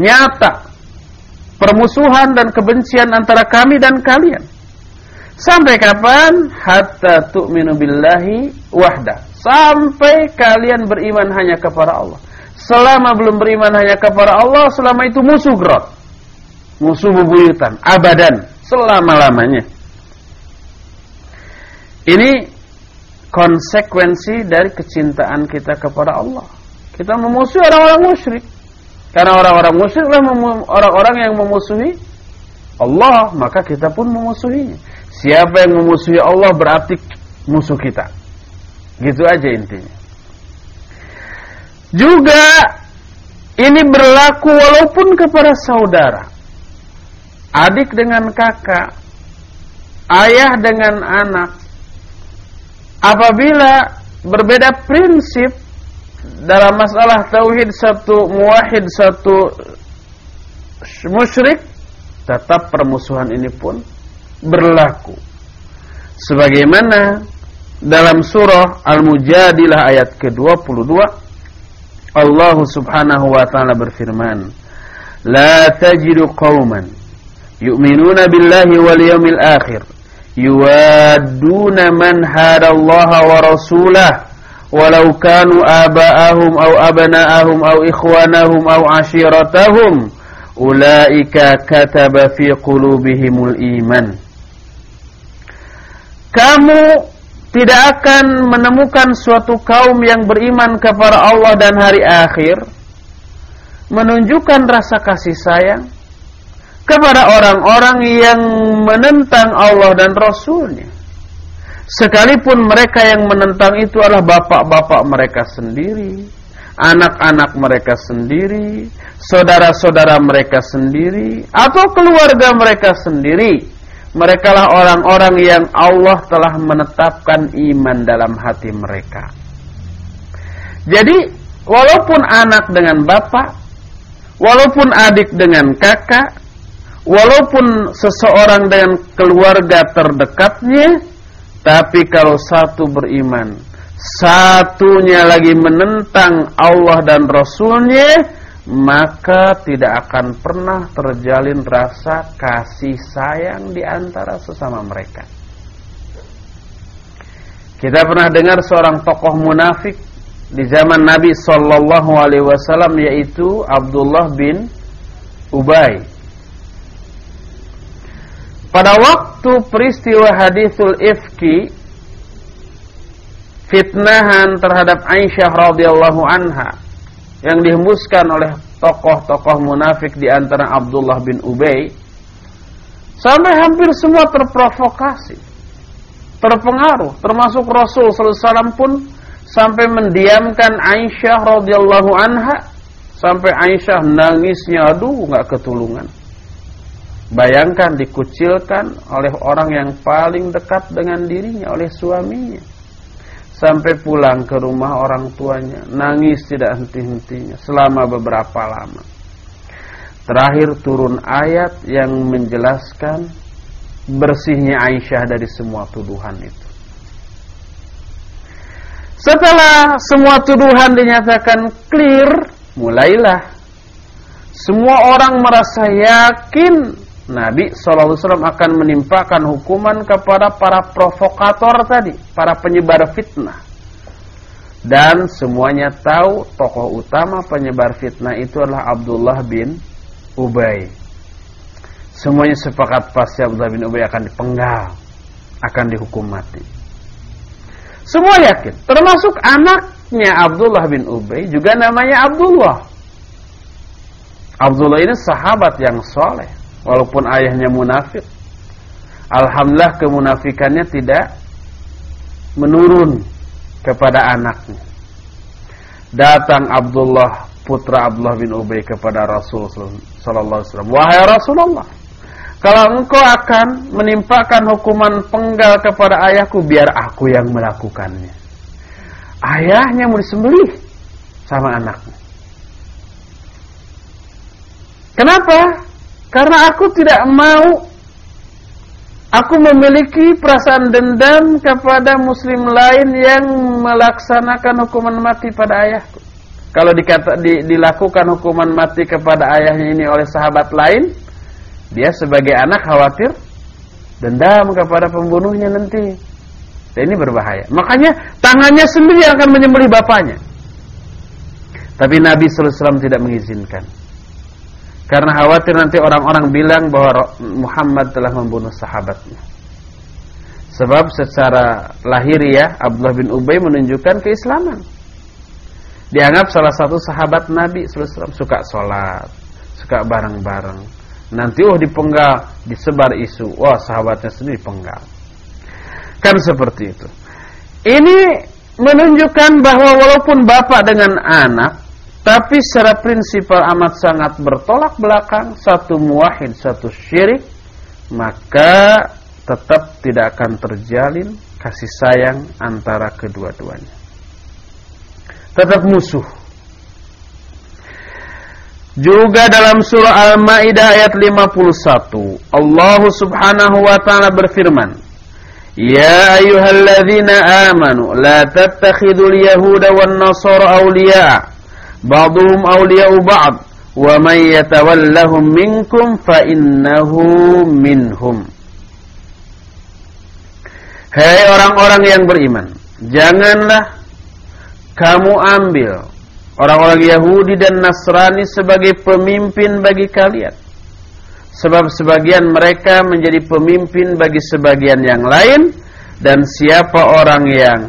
nyata permusuhan dan kebencian antara kami dan kalian Sampai kapan? Hatta tu'minu billahi wahda. Sampai kalian beriman hanya kepada Allah. Selama belum beriman hanya kepada Allah, selama itu musuh gerot. Musuh bebuyutan. Abadan. Selama-lamanya. Ini konsekuensi dari kecintaan kita kepada Allah. Kita memusuhi orang-orang musyrik. Karena orang-orang musyrik adalah orang-orang yang memusuhi Allah, maka kita pun memusuhinya. Siapa yang memusuhi Allah berarti musuh kita. Gitu aja intinya. Juga ini berlaku walaupun kepada saudara. Adik dengan kakak, ayah dengan anak. Apabila berbeda prinsip dalam masalah tauhid satu muwahhid satu musyrik, tetap permusuhan ini pun berlaku. Sebagaimana dalam surah Al-Mujadilah ayat ke-22 Allah Subhanahu wa taala berfirman, "La tajidu qauman yu'minuna billahi wal yawmil akhir yuwadduna man hada Allah wa rasulahu walau kanu aba'ahum aw abna'ahum aw ikhwanahum aw ashiratahum ulaika kataba fi qulubihimul iman." Kamu tidak akan menemukan suatu kaum yang beriman kepada Allah dan hari akhir menunjukkan rasa kasih sayang kepada orang-orang yang menentang Allah dan Rasulnya. Sekalipun mereka yang menentang itu adalah bapak-bapak mereka sendiri anak-anak mereka sendiri saudara-saudara mereka sendiri atau keluarga mereka sendiri mereka lah orang-orang yang Allah telah menetapkan iman dalam hati mereka. Jadi, walaupun anak dengan bapak, walaupun adik dengan kakak, walaupun seseorang dengan keluarga terdekatnya, tapi kalau satu beriman, satunya lagi menentang Allah dan Rasulnya, maka tidak akan pernah terjalin rasa kasih sayang di antara sesama mereka. Kita pernah dengar seorang tokoh munafik di zaman Nabi Shallallahu Alaihi Wasallam yaitu Abdullah bin Ubay. Pada waktu peristiwa hadithul ifki fitnahan terhadap Aisyah radhiyallahu anha yang dihembuskan oleh tokoh-tokoh munafik di antara Abdullah bin Ubay sampai hampir semua terprovokasi terpengaruh termasuk Rasul sallallahu pun sampai mendiamkan Aisyah radhiyallahu anha sampai Aisyah nangisnya aduh nggak ketulungan. Bayangkan dikucilkan oleh orang yang paling dekat dengan dirinya oleh suaminya sampai pulang ke rumah orang tuanya. Nangis tidak henti-hentinya selama beberapa lama. Terakhir turun ayat yang menjelaskan bersihnya Aisyah dari semua tuduhan itu. Setelah semua tuduhan dinyatakan clear, mulailah. Semua orang merasa yakin Nabi SAW akan menimpakan hukuman kepada para provokator tadi, para penyebar fitnah. Dan semuanya tahu tokoh utama penyebar fitnah itu adalah Abdullah bin Ubay. Semuanya sepakat pasti Abdullah bin Ubay akan dipenggal, akan dihukum mati. Semua yakin, termasuk anaknya Abdullah bin Ubay juga namanya Abdullah. Abdullah ini sahabat yang soleh, walaupun ayahnya munafik. Alhamdulillah kemunafikannya tidak menurun kepada anaknya. Datang Abdullah putra Abdullah bin Ubay kepada Rasul sallallahu alaihi wasallam, "Wahai Rasulullah, kalau engkau akan menimpakan hukuman penggal kepada ayahku, biar aku yang melakukannya." Ayahnya mau disembelih sama anaknya. Kenapa? Karena aku tidak mau Aku memiliki perasaan dendam kepada muslim lain yang melaksanakan hukuman mati pada ayahku. Kalau dikata, di, dilakukan hukuman mati kepada ayahnya ini oleh sahabat lain, dia sebagai anak khawatir dendam kepada pembunuhnya nanti. Dan ini berbahaya. Makanya tangannya sendiri akan menyembelih bapaknya. Tapi Nabi SAW tidak mengizinkan. Karena khawatir nanti orang-orang bilang bahwa Muhammad telah membunuh sahabatnya. Sebab secara lahiriah Abdullah bin Ubay menunjukkan keislaman. Dianggap salah satu sahabat Nabi SAW suka sholat, suka bareng-bareng. Nanti oh dipenggal, disebar isu, wah sahabatnya sendiri penggal. Kan seperti itu. Ini menunjukkan bahwa walaupun bapak dengan anak tapi secara prinsipal amat sangat bertolak belakang Satu muahid, satu syirik Maka tetap tidak akan terjalin kasih sayang antara kedua-duanya. Tetap musuh. Juga dalam surah Al-Maidah ayat 51 Allah Subhanahu wa taala berfirman Ya ayyuhalladzina amanu la tattakhidul yahuda wan nasara awliya ba'dhum awliya'u ba'd. Wa man yatawallahum minkum fa minhum. Hei orang-orang yang beriman janganlah kamu ambil orang-orang Yahudi dan Nasrani sebagai pemimpin bagi kalian. Sebab sebagian mereka menjadi pemimpin bagi sebagian yang lain dan siapa orang yang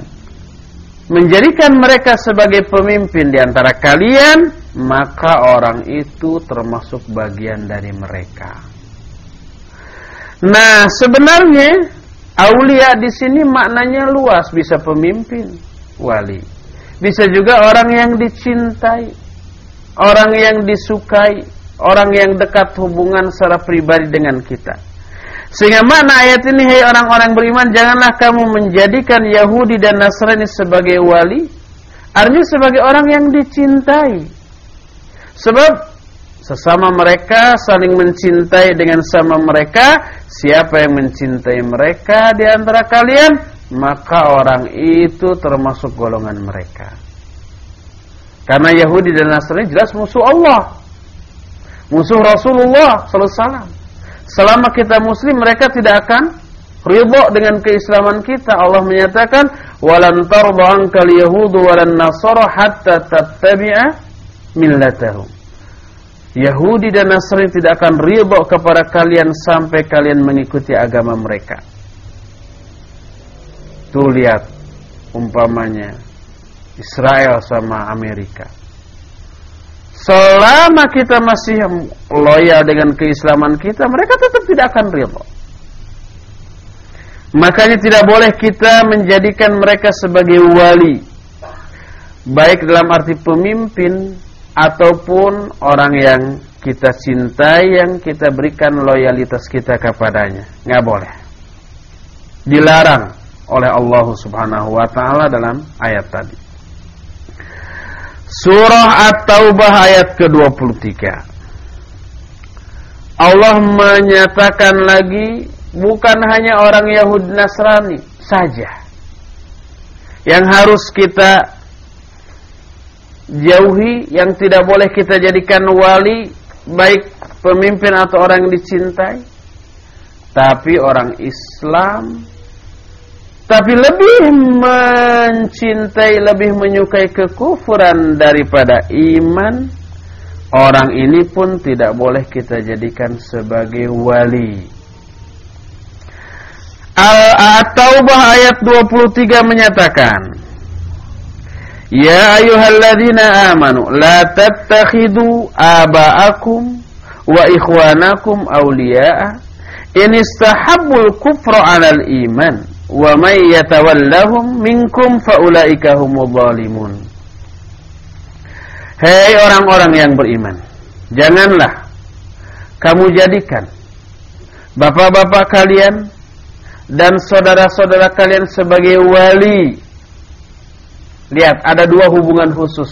menjadikan mereka sebagai pemimpin di antara kalian, maka orang itu termasuk bagian dari mereka. Nah, sebenarnya aulia di sini maknanya luas, bisa pemimpin, wali. Bisa juga orang yang dicintai, orang yang disukai, orang yang dekat hubungan secara pribadi dengan kita. Sehingga makna ayat ini Hai orang-orang beriman Janganlah kamu menjadikan Yahudi dan Nasrani sebagai wali Artinya sebagai orang yang dicintai. Sebab Sesama mereka saling mencintai dengan sama mereka Siapa yang mencintai mereka di antara kalian Maka orang itu termasuk golongan mereka. Karena Yahudi dan Nasrani jelas musuh Allah Musuh Rasulullah Sallallahu Alaihi Wasallam Selama kita muslim mereka tidak akan ridho dengan keislaman kita. Allah menyatakan walan tarda ankal yahudu walan nasara hatta tattabi'a millatahum. Yahudi dan Nasrani tidak akan ridho kepada kalian sampai kalian mengikuti agama mereka. Tuh lihat umpamanya Israel sama Amerika. Selama kita masih loyal dengan keislaman kita, mereka tetap tidak akan ridho. Makanya tidak boleh kita menjadikan mereka sebagai wali. Baik dalam arti pemimpin ataupun orang yang kita cintai yang kita berikan loyalitas kita kepadanya. Nggak boleh. Dilarang oleh Allah Subhanahu wa taala dalam ayat tadi. Surah At-Taubah ayat ke-23 Allah menyatakan lagi Bukan hanya orang Yahudi Nasrani saja yang harus kita jauhi, yang tidak boleh kita jadikan wali, baik pemimpin atau orang yang dicintai. Tapi orang Islam tapi lebih mencintai, lebih menyukai kekufuran daripada iman. Orang ini pun tidak boleh kita jadikan sebagai wali. Al-Taubah ayat 23 menyatakan, Ya ayuhalladzina amanu la tattakhidu aba'akum wa ikhwanakum awliya'a in istahabbul kufra 'alal iman wa may yatawallahum minkum faulaika humudz Hei orang-orang yang beriman janganlah kamu jadikan bapak-bapak kalian dan saudara-saudara kalian sebagai wali. Lihat ada dua hubungan khusus.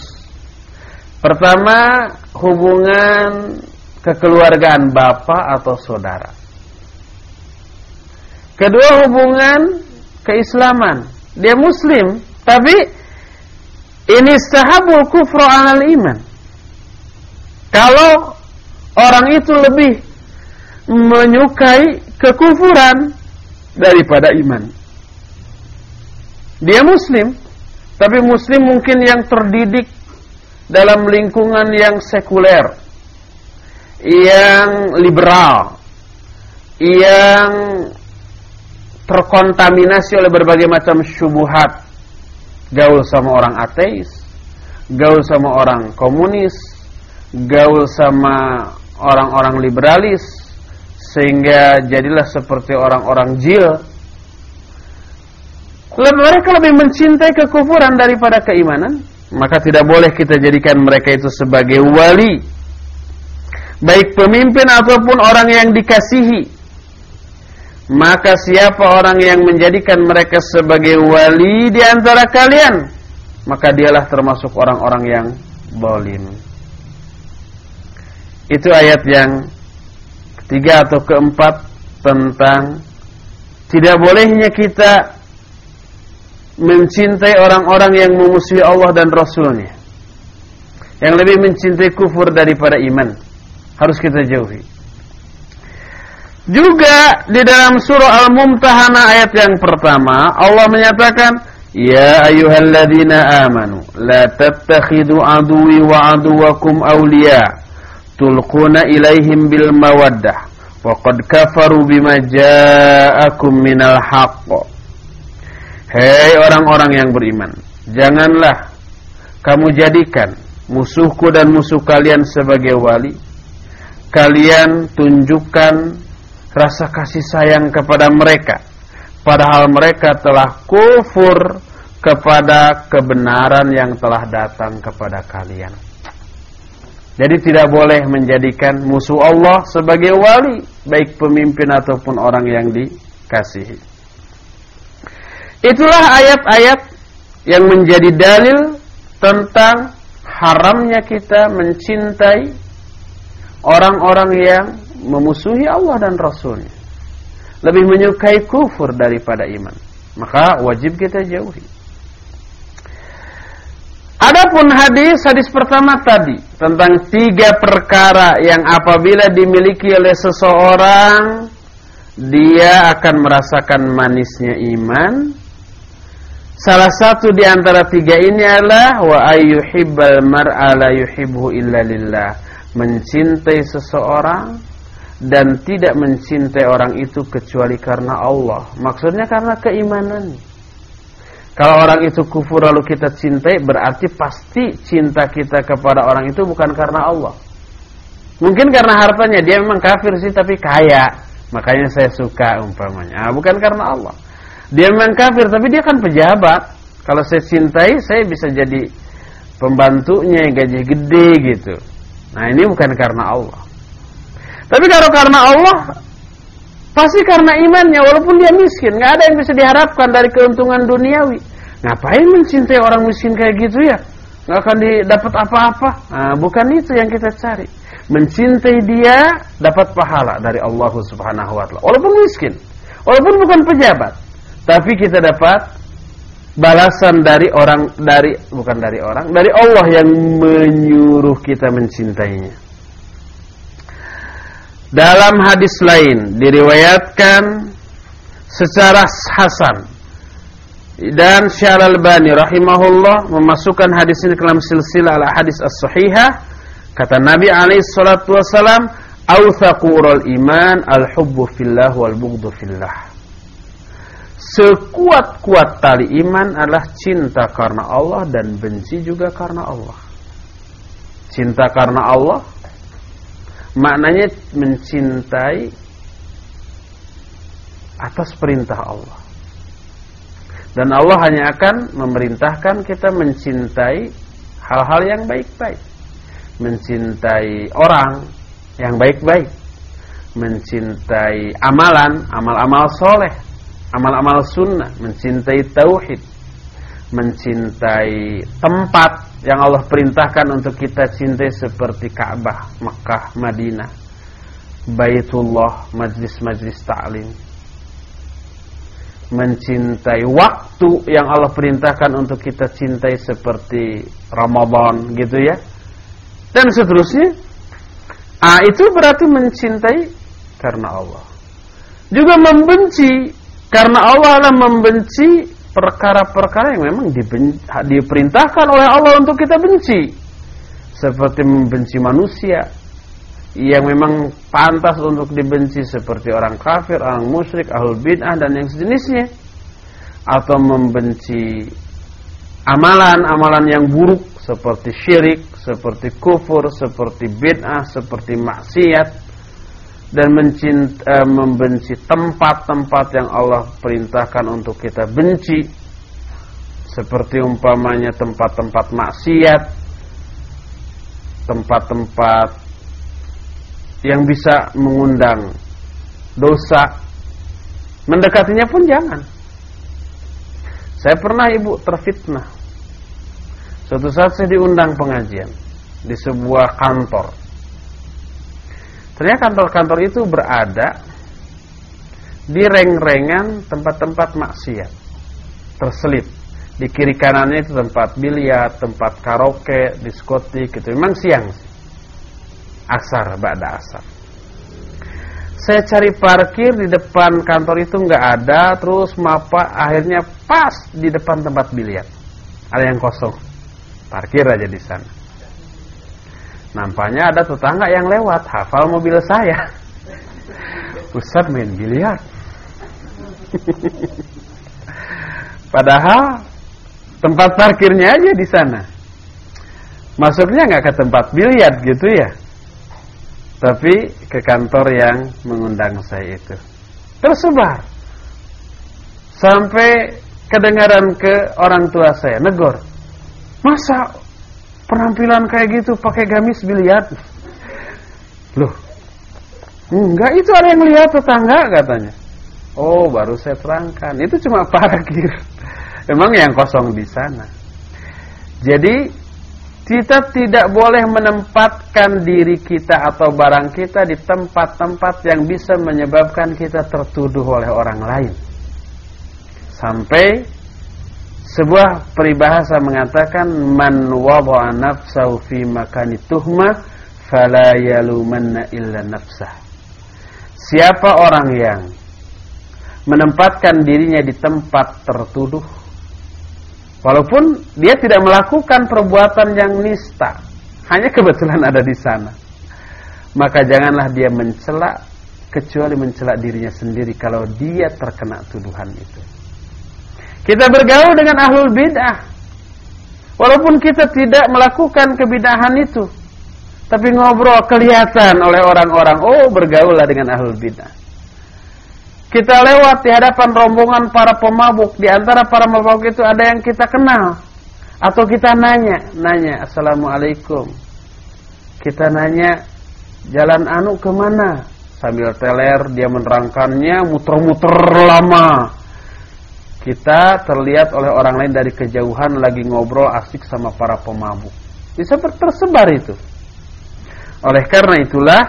Pertama hubungan kekeluargaan bapak atau saudara. Kedua hubungan keislaman. Dia muslim, tapi ini sahabul kufru alal iman. Kalau orang itu lebih menyukai kekufuran daripada iman. Dia muslim, tapi muslim mungkin yang terdidik dalam lingkungan yang sekuler, yang liberal, yang terkontaminasi oleh berbagai macam syubuhat gaul sama orang ateis gaul sama orang komunis gaul sama orang-orang liberalis sehingga jadilah seperti orang-orang jil. Mereka lebih mencintai kekufuran daripada keimanan maka tidak boleh kita jadikan mereka itu sebagai wali. Baik pemimpin ataupun orang yang dikasihi maka siapa orang yang menjadikan mereka sebagai wali di antara kalian, maka dialah termasuk orang-orang yang bolim. Itu ayat yang ketiga atau keempat tentang tidak bolehnya kita mencintai orang-orang yang memusuhi Allah dan Rasulnya. Yang lebih mencintai kufur daripada iman. Harus kita jauhi. Juga di dalam surah Al-Mumtahanah ayat yang pertama Allah menyatakan Ya ayyuhalladzina amanu la tattakhidu aduwi wa aduwakum awliya tulquna ilaihim bil mawaddah wa qad kafaru bima ja'akum minal haqq. Hei orang-orang yang beriman janganlah kamu jadikan musuhku dan musuh kalian sebagai wali. Kalian tunjukkan rasa kasih sayang kepada mereka. Padahal mereka telah kufur kepada kebenaran yang telah datang kepada kalian. Jadi tidak boleh menjadikan musuh Allah sebagai wali baik pemimpin ataupun orang yang dikasihi. Itulah ayat-ayat yang menjadi dalil tentang haramnya kita mencintai orang-orang yang memusuhi Allah dan Rasulnya lebih menyukai kufur daripada iman maka wajib kita jauhi Adapun hadis hadis pertama tadi tentang tiga perkara yang apabila dimiliki oleh seseorang dia akan merasakan manisnya iman. Salah satu di antara tiga ini adalah wa ayyuhibbal mar'a la yuhibbu illa lillah. Mencintai seseorang dan tidak mencintai orang itu kecuali karena Allah. Maksudnya karena keimanan. Kalau orang itu kufur lalu kita cintai berarti pasti cinta kita kepada orang itu bukan karena Allah. Mungkin karena hartanya dia memang kafir sih tapi kaya, makanya saya suka umpamanya. Ah, bukan karena Allah. Dia memang kafir tapi dia kan pejabat. Kalau saya cintai saya bisa jadi pembantunya yang gaji gede gitu. Nah, ini bukan karena Allah. Tapi kalau karena Allah pasti karena imannya walaupun dia miskin, nggak ada yang bisa diharapkan dari keuntungan duniawi. Ngapain mencintai orang miskin kayak gitu ya? Nggak akan didapat apa-apa. Nah, bukan itu yang kita cari. Mencintai dia dapat pahala dari Allah Subhanahu wa taala. Walaupun miskin, walaupun bukan pejabat, tapi kita dapat balasan dari orang dari bukan dari orang dari Allah yang menyuruh kita mencintainya. Dalam hadis lain diriwayatkan secara hasan. Dan Syekh Al-Albani rahimahullah memasukkan hadis ini ke dalam silsilah al-hadis as-sahihah. Kata Nabi alaihi salatu wasalam authaqurul iman al-hubbu fillah wal bughdu fillah. Sekuat-kuat tali iman adalah cinta karena Allah dan benci juga karena Allah. Cinta karena Allah maknanya mencintai atas perintah Allah. Dan Allah hanya akan memerintahkan kita mencintai hal-hal yang baik-baik. Mencintai orang yang baik-baik. Mencintai amalan, amal-amal soleh amal-amal sunnah, mencintai tauhid, mencintai tempat yang Allah perintahkan untuk kita cintai seperti Ka'bah, Mekah, Madinah, Baitullah, majlis-majlis ta'lim. Mencintai waktu yang Allah perintahkan untuk kita cintai seperti Ramadan gitu ya. Dan seterusnya. Ah itu berarti mencintai karena Allah. Juga membenci karena Allah adalah membenci perkara-perkara yang memang diperintahkan oleh Allah untuk kita benci. Seperti membenci manusia yang memang pantas untuk dibenci seperti orang kafir, orang musyrik, ahlul bid'ah dan yang sejenisnya. Atau membenci amalan-amalan yang buruk seperti syirik, seperti kufur, seperti bid'ah, seperti maksiat dan mencinta, membenci tempat-tempat yang Allah perintahkan untuk kita benci. Seperti umpamanya tempat-tempat maksiat tempat-tempat yang bisa mengundang dosa. Mendekatinya pun jangan. Saya pernah ibu terfitnah. Suatu saat saya diundang pengajian di sebuah kantor Ternyata kantor-kantor itu berada di reng-rengan tempat-tempat maksiat. Terselip. Di kiri kanannya itu tempat biliar, tempat karaoke, diskotik gitu. Memang siang. Asar, ba'da asar. Saya cari parkir di depan kantor itu nggak ada, terus mapa akhirnya pas di depan tempat biliar. Ada yang kosong. Parkir aja di sana. Nampaknya ada tetangga yang lewat hafal mobil saya. Ustaz main biliar. Padahal tempat parkirnya aja di sana. Masuknya nggak ke tempat biliar gitu ya. Tapi ke kantor yang mengundang saya itu. Tersebar. Sampai kedengaran ke orang tua saya, negor. Masa penampilan kayak gitu pakai gamis biliar loh enggak itu ada yang lihat tetangga katanya. Oh baru saya terangkan. Itu cuma parkir. Emang yang kosong di sana. Jadi kita tidak boleh menempatkan diri kita atau barang kita di tempat-tempat yang bisa menyebabkan kita tertuduh oleh orang lain. Sampai sebuah peribahasa mengatakan man wada'a nafsahu fi makani tuhmah fala yalumanna illa nafsah. Siapa orang yang menempatkan dirinya di tempat tertuduh walaupun dia tidak melakukan perbuatan yang nista, hanya kebetulan ada di sana. Maka janganlah dia mencela kecuali mencela dirinya sendiri kalau dia terkena tuduhan itu. Kita bergaul dengan ahlul bid'ah. Walaupun kita tidak melakukan kebidahan itu. Tapi ngobrol kelihatan oleh orang-orang. Oh bergaullah dengan ahlul bid'ah. Kita lewat di hadapan rombongan para pemabuk. Di antara para pemabuk itu ada yang kita kenal. Atau kita nanya. Nanya. Assalamualaikum. Kita nanya. Jalan anu ke mana? Sambil teler dia menerangkannya muter-muter lama kita terlihat oleh orang lain dari kejauhan lagi ngobrol asik sama para pemabuk. Bisa tersebar itu. Oleh karena itulah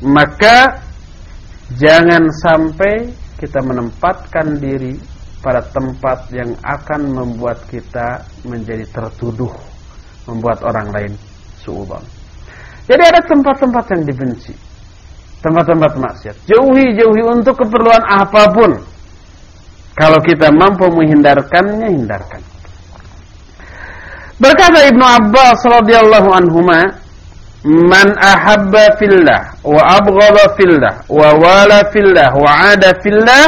maka jangan sampai kita menempatkan diri pada tempat yang akan membuat kita menjadi tertuduh, membuat orang lain suudzon. Jadi ada tempat-tempat yang dibenci. Tempat-tempat maksiat. Jauhi-jauhi untuk keperluan apa pun. Kalau kita mampu menghindarkannya, hindarkan. Berkata Ibnu Abbas radhiyallahu anhuma, "Man ahabba fillah wa abghadha fillah wa wala fillah wa ada fillah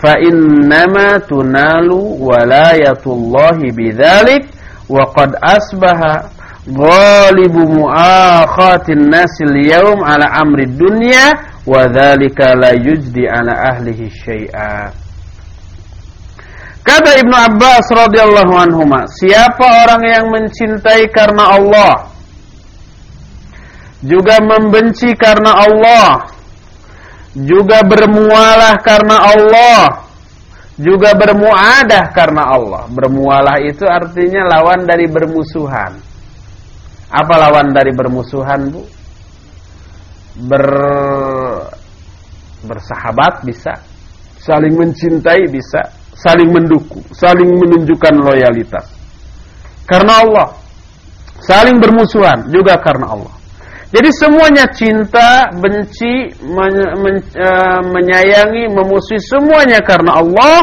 fa innama tunalu walayatullahi bidzalik wa qad asbaha ghalibu mu'akhatin nasil yawm ala amri dunya wa dzalika la yujdi ala ahlihi syai'a Kata Ibnu Abbas radhiyallahu anhu, siapa orang yang mencintai karena Allah juga membenci karena Allah juga bermualah karena Allah juga bermuadah karena Allah. Bermualah itu artinya lawan dari bermusuhan. Apa lawan dari bermusuhan, Bu? Ber bersahabat bisa, saling mencintai bisa, saling mendukung, saling menunjukkan loyalitas. Karena Allah. Saling bermusuhan juga karena Allah. Jadi semuanya cinta, benci, men, men, uh, menyayangi, memusuhi semuanya karena Allah,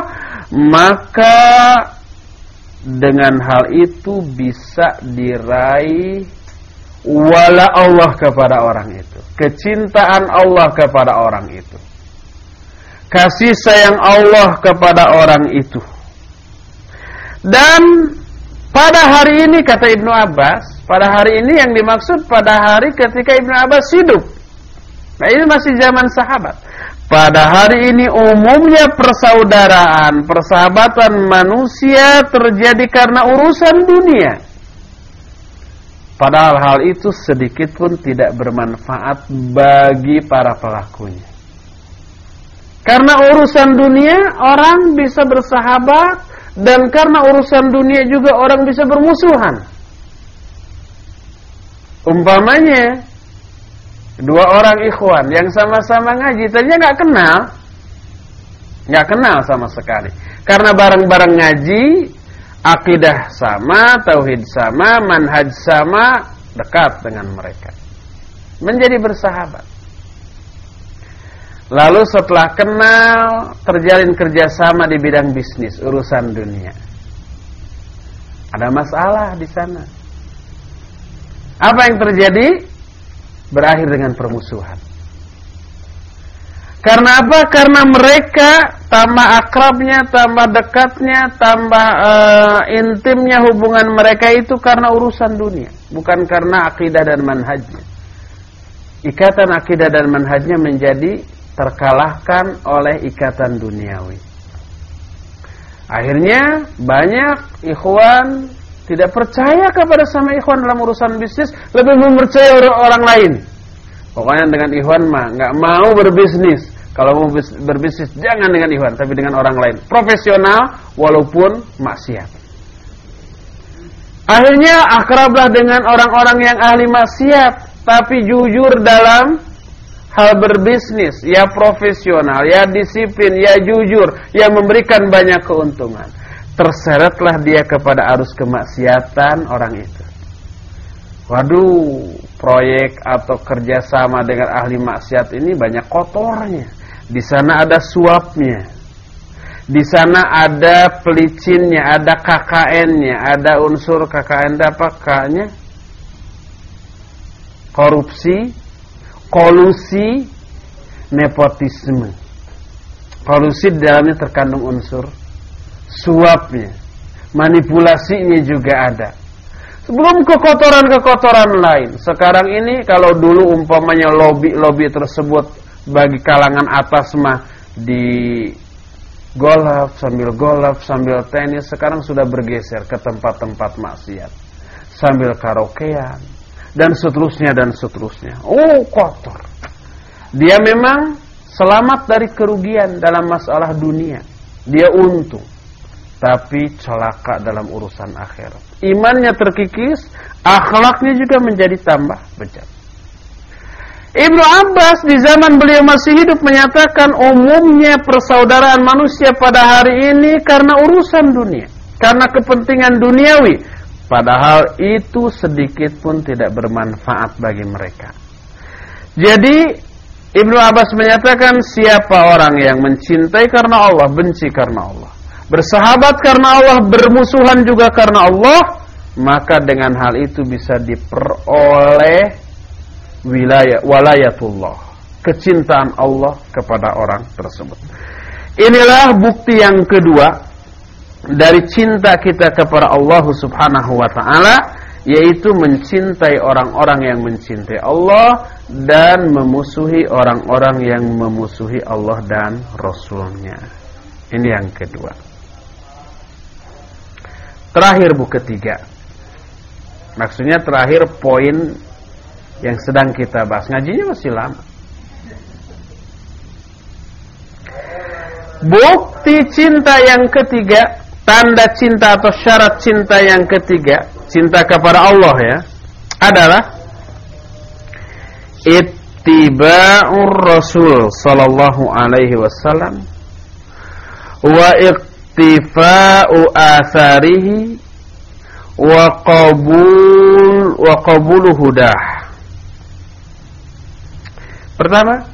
maka dengan hal itu bisa diraih wala Allah kepada orang itu. Kecintaan Allah kepada orang itu kasih sayang Allah kepada orang itu. Dan pada hari ini kata Ibnu Abbas, pada hari ini yang dimaksud pada hari ketika Ibnu Abbas hidup. Nah ini masih zaman sahabat. Pada hari ini umumnya persaudaraan, persahabatan manusia terjadi karena urusan dunia. Padahal hal itu sedikit pun tidak bermanfaat bagi para pelakunya. Karena urusan dunia orang bisa bersahabat dan karena urusan dunia juga orang bisa bermusuhan. Umpamanya dua orang ikhwan yang sama-sama ngaji tadinya nggak kenal, nggak kenal sama sekali. Karena bareng-bareng ngaji, akidah sama, tauhid sama, manhaj sama, dekat dengan mereka. Menjadi bersahabat. Lalu setelah kenal terjalin kerjasama di bidang bisnis urusan dunia. Ada masalah di sana. Apa yang terjadi? Berakhir dengan permusuhan. Karena apa? Karena mereka tambah akrabnya, tambah dekatnya, tambah uh, intimnya hubungan mereka itu karena urusan dunia, bukan karena akidah dan manhajnya. Ikatan akidah dan manhajnya menjadi terkalahkan oleh ikatan duniawi. Akhirnya banyak ikhwan tidak percaya kepada sama ikhwan dalam urusan bisnis, lebih mempercayai orang, orang lain. Pokoknya dengan ikhwan mah nggak mau berbisnis. Kalau mau berbisnis jangan dengan ikhwan, tapi dengan orang lain. Profesional walaupun maksiat. Akhirnya akrablah dengan orang-orang yang ahli maksiat, tapi jujur dalam hal berbisnis, ya profesional, ya disiplin, ya jujur, yang memberikan banyak keuntungan. Terseretlah dia kepada arus kemaksiatan orang itu. Waduh, proyek atau kerjasama dengan ahli maksiat ini banyak kotornya. Di sana ada suapnya. Di sana ada pelicinnya, ada KKN-nya, ada unsur KKN apa kaknya? Korupsi, kolusi nepotisme. Kolusi di dalamnya terkandung unsur suapnya, manipulasinya juga ada. Sebelum kekotoran-kekotoran lain. Sekarang ini kalau dulu umpamanya lobby-lobby tersebut bagi kalangan atas mah di golf sambil golf sambil tenis sekarang sudah bergeser ke tempat-tempat maksiat sambil karaokean dan seterusnya dan seterusnya. Oh, kotor. Dia memang selamat dari kerugian dalam masalah dunia. Dia untung. Tapi celaka dalam urusan akhirat. Imannya terkikis, akhlaknya juga menjadi tambah bejat. Ibnu Abbas di zaman beliau masih hidup menyatakan umumnya persaudaraan manusia pada hari ini karena urusan dunia, karena kepentingan duniawi, padahal itu sedikit pun tidak bermanfaat bagi mereka. Jadi Ibnu Abbas menyatakan siapa orang yang mencintai karena Allah, benci karena Allah, bersahabat karena Allah, bermusuhan juga karena Allah, maka dengan hal itu bisa diperoleh wilayah walayatullah, kecintaan Allah kepada orang tersebut. Inilah bukti yang kedua dari cinta kita kepada Allah Subhanahu wa taala yaitu mencintai orang-orang yang mencintai Allah dan memusuhi orang-orang yang memusuhi Allah dan Rasulnya. Ini yang kedua. Terakhir buku ketiga. Maksudnya terakhir poin yang sedang kita bahas. Ngajinya masih lama. Bukti cinta yang ketiga, tanda cinta atau syarat cinta yang ketiga, cinta kepada Allah ya, adalah ittiba'ur Rasul sallallahu alaihi wasallam wa iktifa'u atharihi wa qabul wa qabulu hudah. Pertama,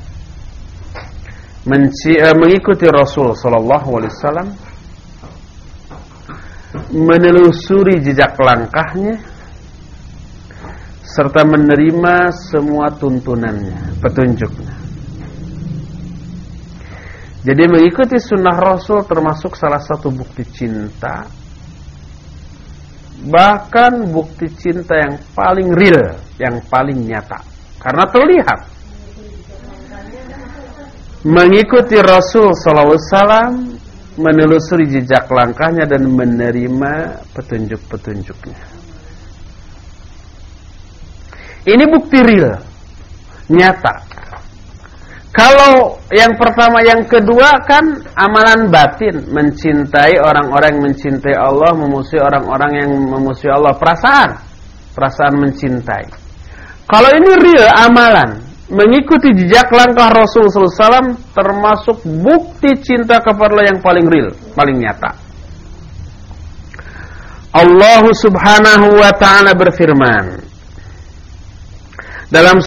eh, mengikuti Rasul sallallahu alaihi wasallam menelusuri jejak langkahnya serta menerima semua tuntunannya, petunjuknya. Jadi mengikuti sunnah Rasul termasuk salah satu bukti cinta Bahkan bukti cinta yang paling real Yang paling nyata Karena terlihat mengikuti Rasul SAW, menelusuri jejak langkahnya dan menerima petunjuk-petunjuknya. Ini bukti real, nyata. Kalau yang pertama, yang kedua kan amalan batin, mencintai orang-orang yang mencintai Allah, memusuhi orang-orang yang memusuhi Allah, perasaan, perasaan mencintai. Kalau ini real amalan, mengikuti jejak langkah Rasul SAW termasuk bukti cinta kepada Allah yang paling real, paling nyata. Allah Subhanahu wa taala berfirman dalam